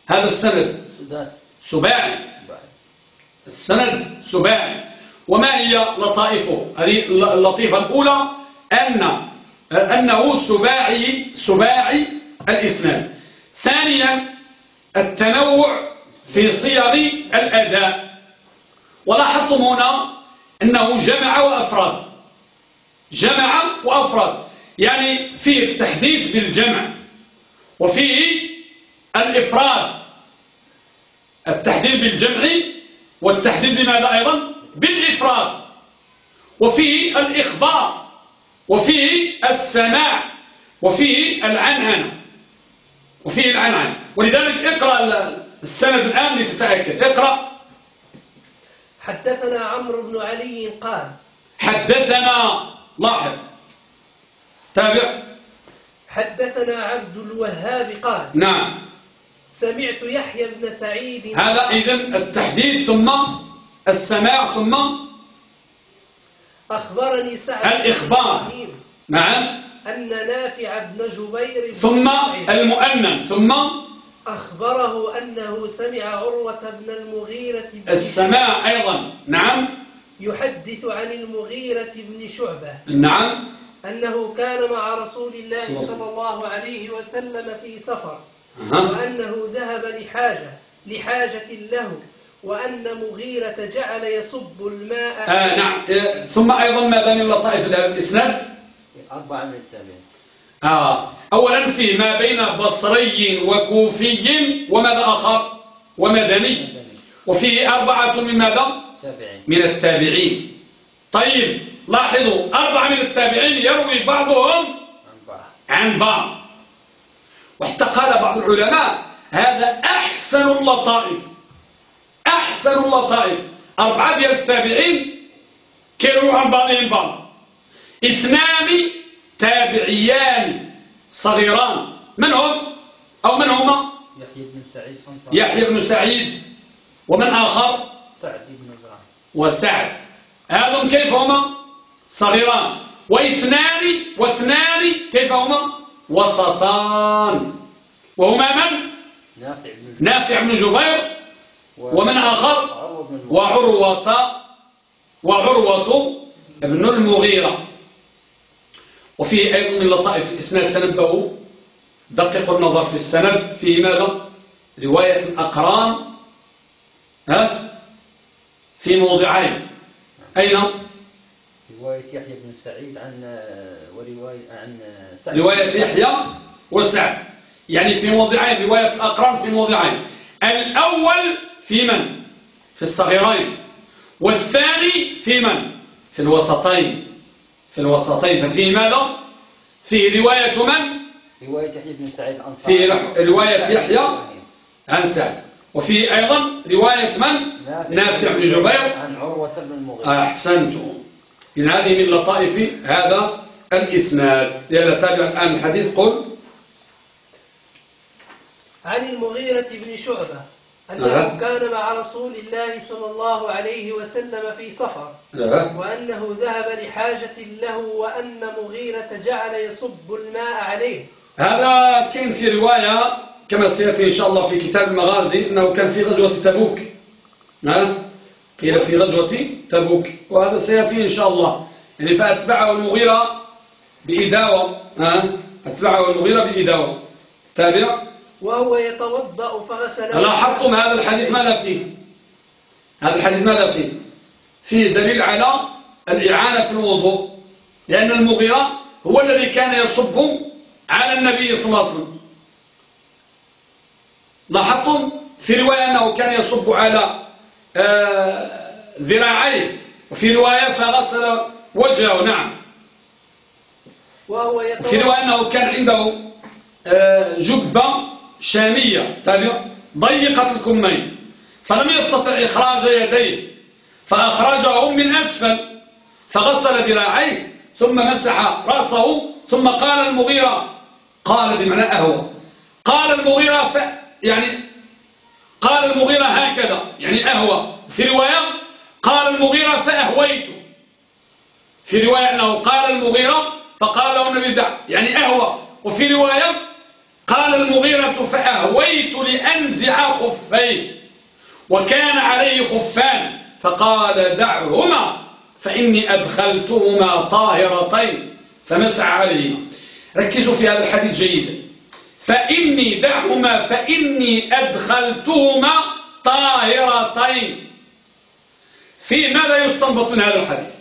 هذا السند سداس سباعي. السند سباعي. وما هي لطائفه؟ هذه اللطيفة الأولى أن أنه سباعي سباعي الإسناد. ثانيا التنوع في صيغ الأداء. ولاحظتم هنا أنه جمع وأفراد. جمع وأفراد. يعني فيه التحديث بالجمع. وفيه الإفراد. التحديد بالجمع والتحديد بماذا أيضا؟ بالإفراد. وفيه الإخبار. وفيه السماع. وفيه العنعنة. وفيه العنعنة. ولذلك اقرأ السند الآن لتتأكد. اقرأ. حدثنا عمرو بن علي قال. حدثنا لاحظ. تابع. حدثنا عبد الوهاب قال. نعم. سمعت يحيى بن سعيد. هذا إذن التحديد ثم السماع ثم أخبرني سعد الإخبار. نعم. أن نافع بن جبير ثم المؤنن. ثم أخبره أنه سمع عروة بن المغيرة بن السماع أيضا. نعم. يحدث عن المغيرة بن شعبة. نعم. أنه كان مع رسول الله صلى الله عليه وسلم في سفر. أه. وأنه ذهب لحاجة لحاجة له وأن مغيرة جعل يصب الماء آه نعم. آه ثم أيضا ماذا من لطائف الإسناد؟ أربعة من التابعين آه. أولا في ما بين بصري وكوفي وماذا آخر؟ ومدني. وفيه أربعة من ماذا؟ من التابعين. طيب لاحظوا أربعة من التابعين يروي بعضهم عن بعض. وحتى قال بعض العلماء هذا أحسن اللطائف. أحسن اللطائف. أربعة ديال التابعين كيروا عن بعضهم بعض. اثنان تابعيان صغيران. من هم؟ أو من هما؟ يحيى بن سعيد. يحيى بن سعيد. ومن آخر؟ سعد بن وسعد. هذم كيف هما؟ صغيران. واثنان واثنان كيف هما؟ وسطان. وهما من؟ نافع بن جبير. نافع بن جبير. ومن آخر. وعروة وعروة ابن المغيرة. وفيه أيضا من لطائف الإسناد تنبهوا دققوا النظر في السند. فيه ماذا؟ رواية الأقران ها؟ في موضعين. أين؟ رواية يحيى بن سعيد عن ورواية عن سعد. رواية يحيى وسعد. يعني في موضعين. رواية الأقران في موضعين. الأول في من؟ في الصغيرين. والثاني في من؟ في الوسطين. في الوسطين ففيه ماذا؟ فيه رواية من؟ رواية يحيى بن سعيد الأنصاري. في رح- رواية يحيى. عن سعد وفي أيضا رواية من؟ نافع بن جبير. عن عروة بن المغيرة. أحسنتم إن هذه من لطائف هذا الإسناد. يلا تابع الآن الحديث. قل. عن المغيرة بن شعبة. أنه. كان مع رسول الله صلى الله عليه وسلم في أه. وأنه ذهب لحاجة له وأن مغيرة جعل يصب الماء عليه هذا كان في رواية كما سيأتي إن شاء الله في كتاب المغازي أنه كان في غزوة تبوك ها؟ قيل في غزوة تبوك وهذا سيأتي إن شاء الله يعني فأتبعه المغيرة بإداوة ها؟ أتبعه المغيرة بإداوة تابع وهو يتوضأ فغسل لاحظتم هذا الحديث ماذا فيه؟ هذا الحديث ماذا فيه؟ فيه دليل على الإعانة في الوضوء لأن المغيرة هو الذي كان يصب على النبي صلى الله عليه وسلم. لاحظتم في رواية أنه كان يصب على آه، ذراعيه وفي رواية فغسل وجهه نعم. وهو في رواية أنه كان عنده آه، جبة شامية تابع ضيقة الكمين. فلم يستطع إخراج يديه. فأخرجهم من أسفل. فغسل ذراعيه. ثم مسح رأسه. ثم قال المغيرة قال بمعنى أهوى. قال المغيرة ف يعني قال المغيرة هكذا يعني أهوى. في رواية قال المغيرة فأهويت. في رواية أنه قال المغيرة فقال له النبي دع يعني أهوى. وفي رواية قال المغيرة فأهويت لأنزع خفيه وكان عليه خفان فقال دعهما فإني أدخلتهما طاهرتين فمسح عليهما ركزوا في هذا الحديث جيدا فإني دعهما فإني أدخلتهما طاهرتين. في ماذا يستنبط من هذا الحديث؟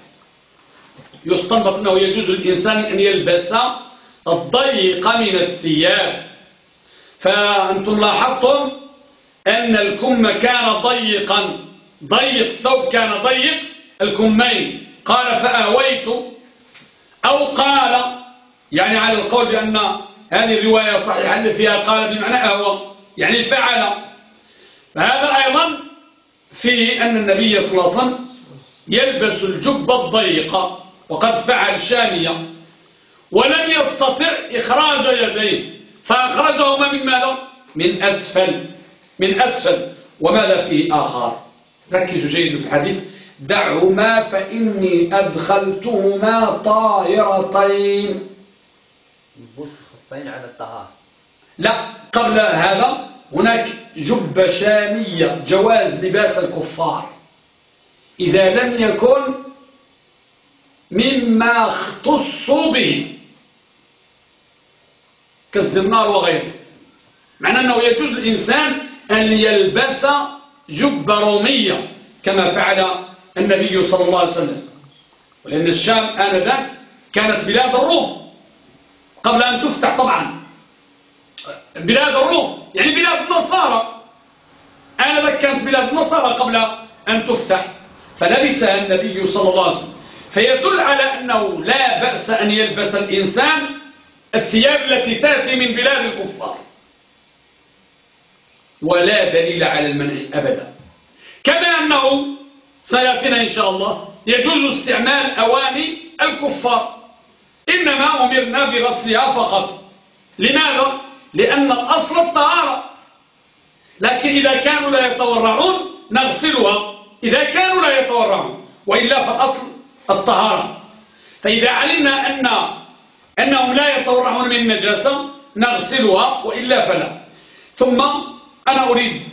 يستنبط أنه يجوز للإنسان أن يلبس الضيق من الثياب. فأنتم لاحظتم أن الكم كان ضيقا. ضيق ثوب كان ضيق. الكمين. قال فآويت أو قال يعني على القول بأن هذه الرواية صحيحة اللي فيها قال بمعنى أهوى. يعني فعل. فهذا أيضا فيه أن النبي صلى الله عليه وسلم يلبس الجبة الضيقة وقد فعل شامية ولم يستطع إخراج يديه. فأخرجهما من ماذا؟ من أسفل من أسفل. وماذا فيه آخر؟ ركزوا جيد في الحديث. دعهما فإني أدخلتهما طائرتين. بوس الخفين على الطهارة. لا قبل هذا هناك جبة شامية جواز لباس الكفار. إذا لم يكن مما اختصوا به. كالزنار وغيره. معنى أنه يجوز الإنسان أن يلبس جبة رومية كما فعل النبي صلى الله عليه وسلم. ولأن الشام آنذاك كانت بلاد الروم. قبل أن تفتح طبعا. بلاد الروم يعني بلاد النصارى. آنذاك كانت بلاد النصارى قبل أن تفتح. فلبسها النبي صلى الله عليه وسلم. فيدل على أنه لا بأس أن يلبس الإنسان الثياب التي تأتي من بلاد الكفار. ولا دليل على المنع أبدا. كما أنه سيأتينا إن شاء الله يجوز استعمال أواني الكفار. إنما أمرنا بغسلها فقط. لماذا؟ لأن الأصل الطهارة. لكن إذا كانوا لا يتورعون نغسلها. إذا كانوا لا يتورعون وإلا فالأصل الطهارة. فإذا علمنا أن أنهم لا يتورعون من النجاسة نغسلها وإلا فلا. ثم أنا أريد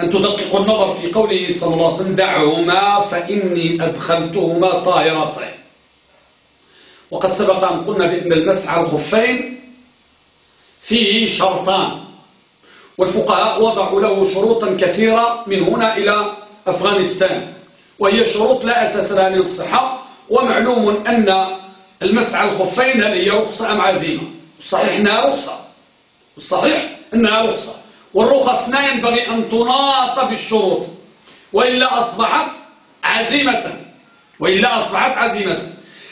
أن تدققوا النظر في قوله صلى الله عليه وسلم دعهما فإني أدخلتهما طاهرتين وقد سبق أن قلنا بأن المسح على الخفين فيه شرطان. والفقهاء وضعوا له شروطا كثيرة من هنا إلى أفغانستان وهي شروط لا أساس لها من الصحة ومعلوم أن المسح على الخفين هل هي رخصة أم عزيمة؟ الصحيح أنها رخصة. الصحيح أنها رخصة. والرخص لا ينبغي أن تناط بالشروط. وإلا أصبحت عزيمة. وإلا أصبحت عزيمة.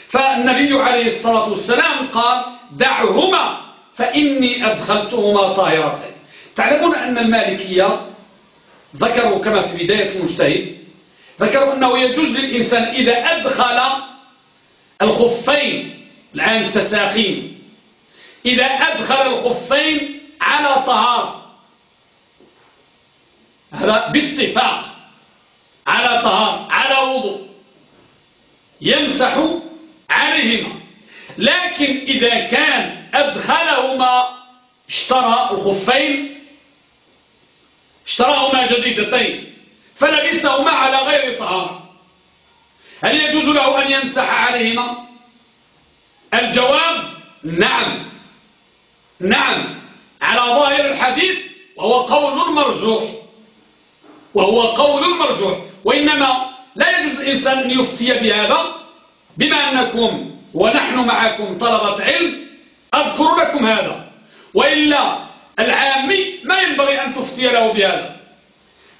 فالنبي عليه الصلاة والسلام قال دعهما فإني أدخلتهما طاهرتين. تعلمون أن المالكية ذكروا كما في بداية المجتهد ذكروا أنه يجوز للإنسان إذا أدخل الخفين العام التساخين إذا أدخل الخفين على طهارة هذا باتفاق. على طهارة على وضوء. يمسح عليهما. لكن إذا كان أدخلهما اشترى الخفين. اشتراهما جديدتين. فلبسهما على غير طهارة هل يجوز له أن يمسح عليهما؟ الجواب نعم. نعم. على ظاهر الحديث وهو قول مرجوح. وهو قول مرجوح. وإنما لا يجوز الإنسان أن يفتي بهذا بما أنكم ونحن معكم طلبة علم أذكر لكم هذا. وإلا العامي ما ينبغي أن تفتي له بهذا.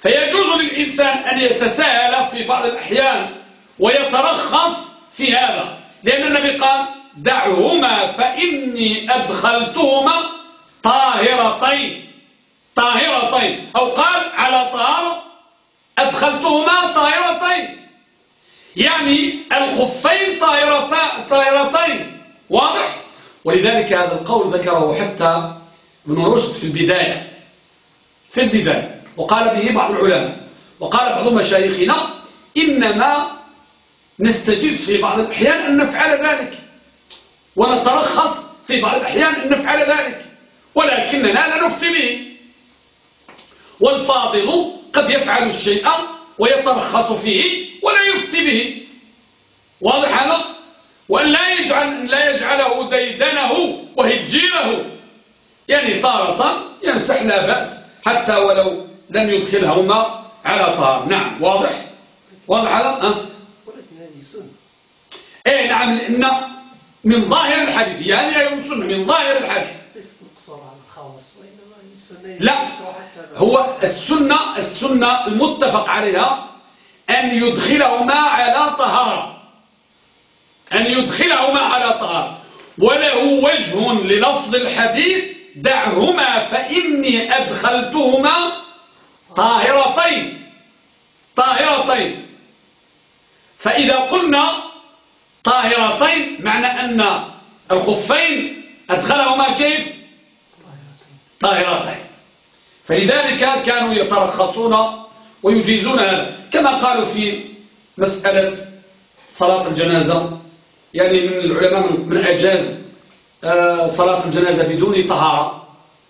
فيجوز للإنسان أن يتساهل في بعض الأحيان ويترخص في هذا. لأن النبي قال دعهما فإني أدخلتهما طاهرتين. طاهرتين. أو قال على طهارة أدخلتهما طاهرتين. يعني الخفين طاهرتين. واضح؟ ولذلك هذا القول ذكره حتى ابن رشد في البداية. في البداية. وقال به بعض العلماء. وقال بعض مشايخنا إنما نستجيز في بعض الأحيان أن نفعل ذلك. ونترخص في بعض الأحيان أن نفعل ذلك. ولكننا لا نفتي به. والفاضل قد يفعل الشيء ويترخص فيه ولا يفتي به. واضح هذا وأن لا يجعل لا يجعله ديدنه وهجيره يعني طارة يمسح لا بأس حتى ولو لم يدخلهما على طار. نعم واضح؟ واضح هذا؟ ولكن هذه سنة إيه نعم لأن من ظاهر الحديث يعني أيضا سنة من ظاهر الحديث. ليست مقصورة على الخواص وإنما لا هو السنة السنة المتفق عليها أن يدخلهما على طهارة. أن يدخلهما على طهارة. وله وجه للفظ الحديث دعهما فإني أدخلتهما طاهرتين. طاهرتين. فإذا قلنا طاهرتين معنى أن الخفين أدخلهما كيف؟ طاهرتين. فلذلك كانوا يترخصون ويجيزون هذا. كما قالوا في مسألة صلاة الجنازة يعني من العلماء من أجاز آه، صلاة الجنازة بدون طهارة.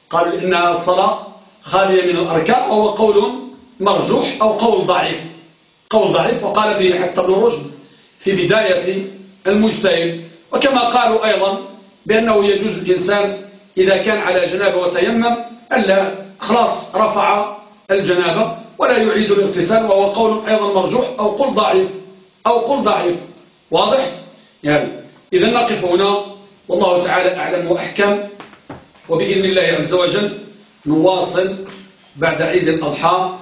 قالوا إنها الصلاة خالية من الأركان وهو قول مرجوح أو قول ضعيف. قول ضعيف وقال به حتى ابن رشد في بداية المجتهد. وكما قالوا أيضا بأنه يجوز الإنسان إذا كان على جنابة وتيمم ألا خلاص رفع الجنابة ولا يعيد الاغتسال وهو قول أيضا مرجوح أو قول ضعيف أو قول ضعيف. واضح؟ يعني إذا نقف هنا. والله تعالى أعلم وأحكم. وبإذن الله عز وجل نواصل بعد عيد الأضحى.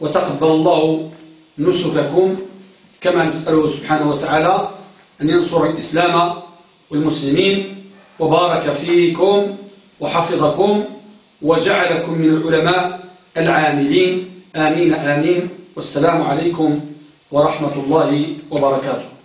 وتقبل الله نسككم كما نسأله سبحانه وتعالى أن ينصر الإسلام والمسلمين. وبارك فيكم وحفظكم وجعلكم من العلماء العاملين. آمين آمين. والسلام عليكم ورحمة الله وبركاته.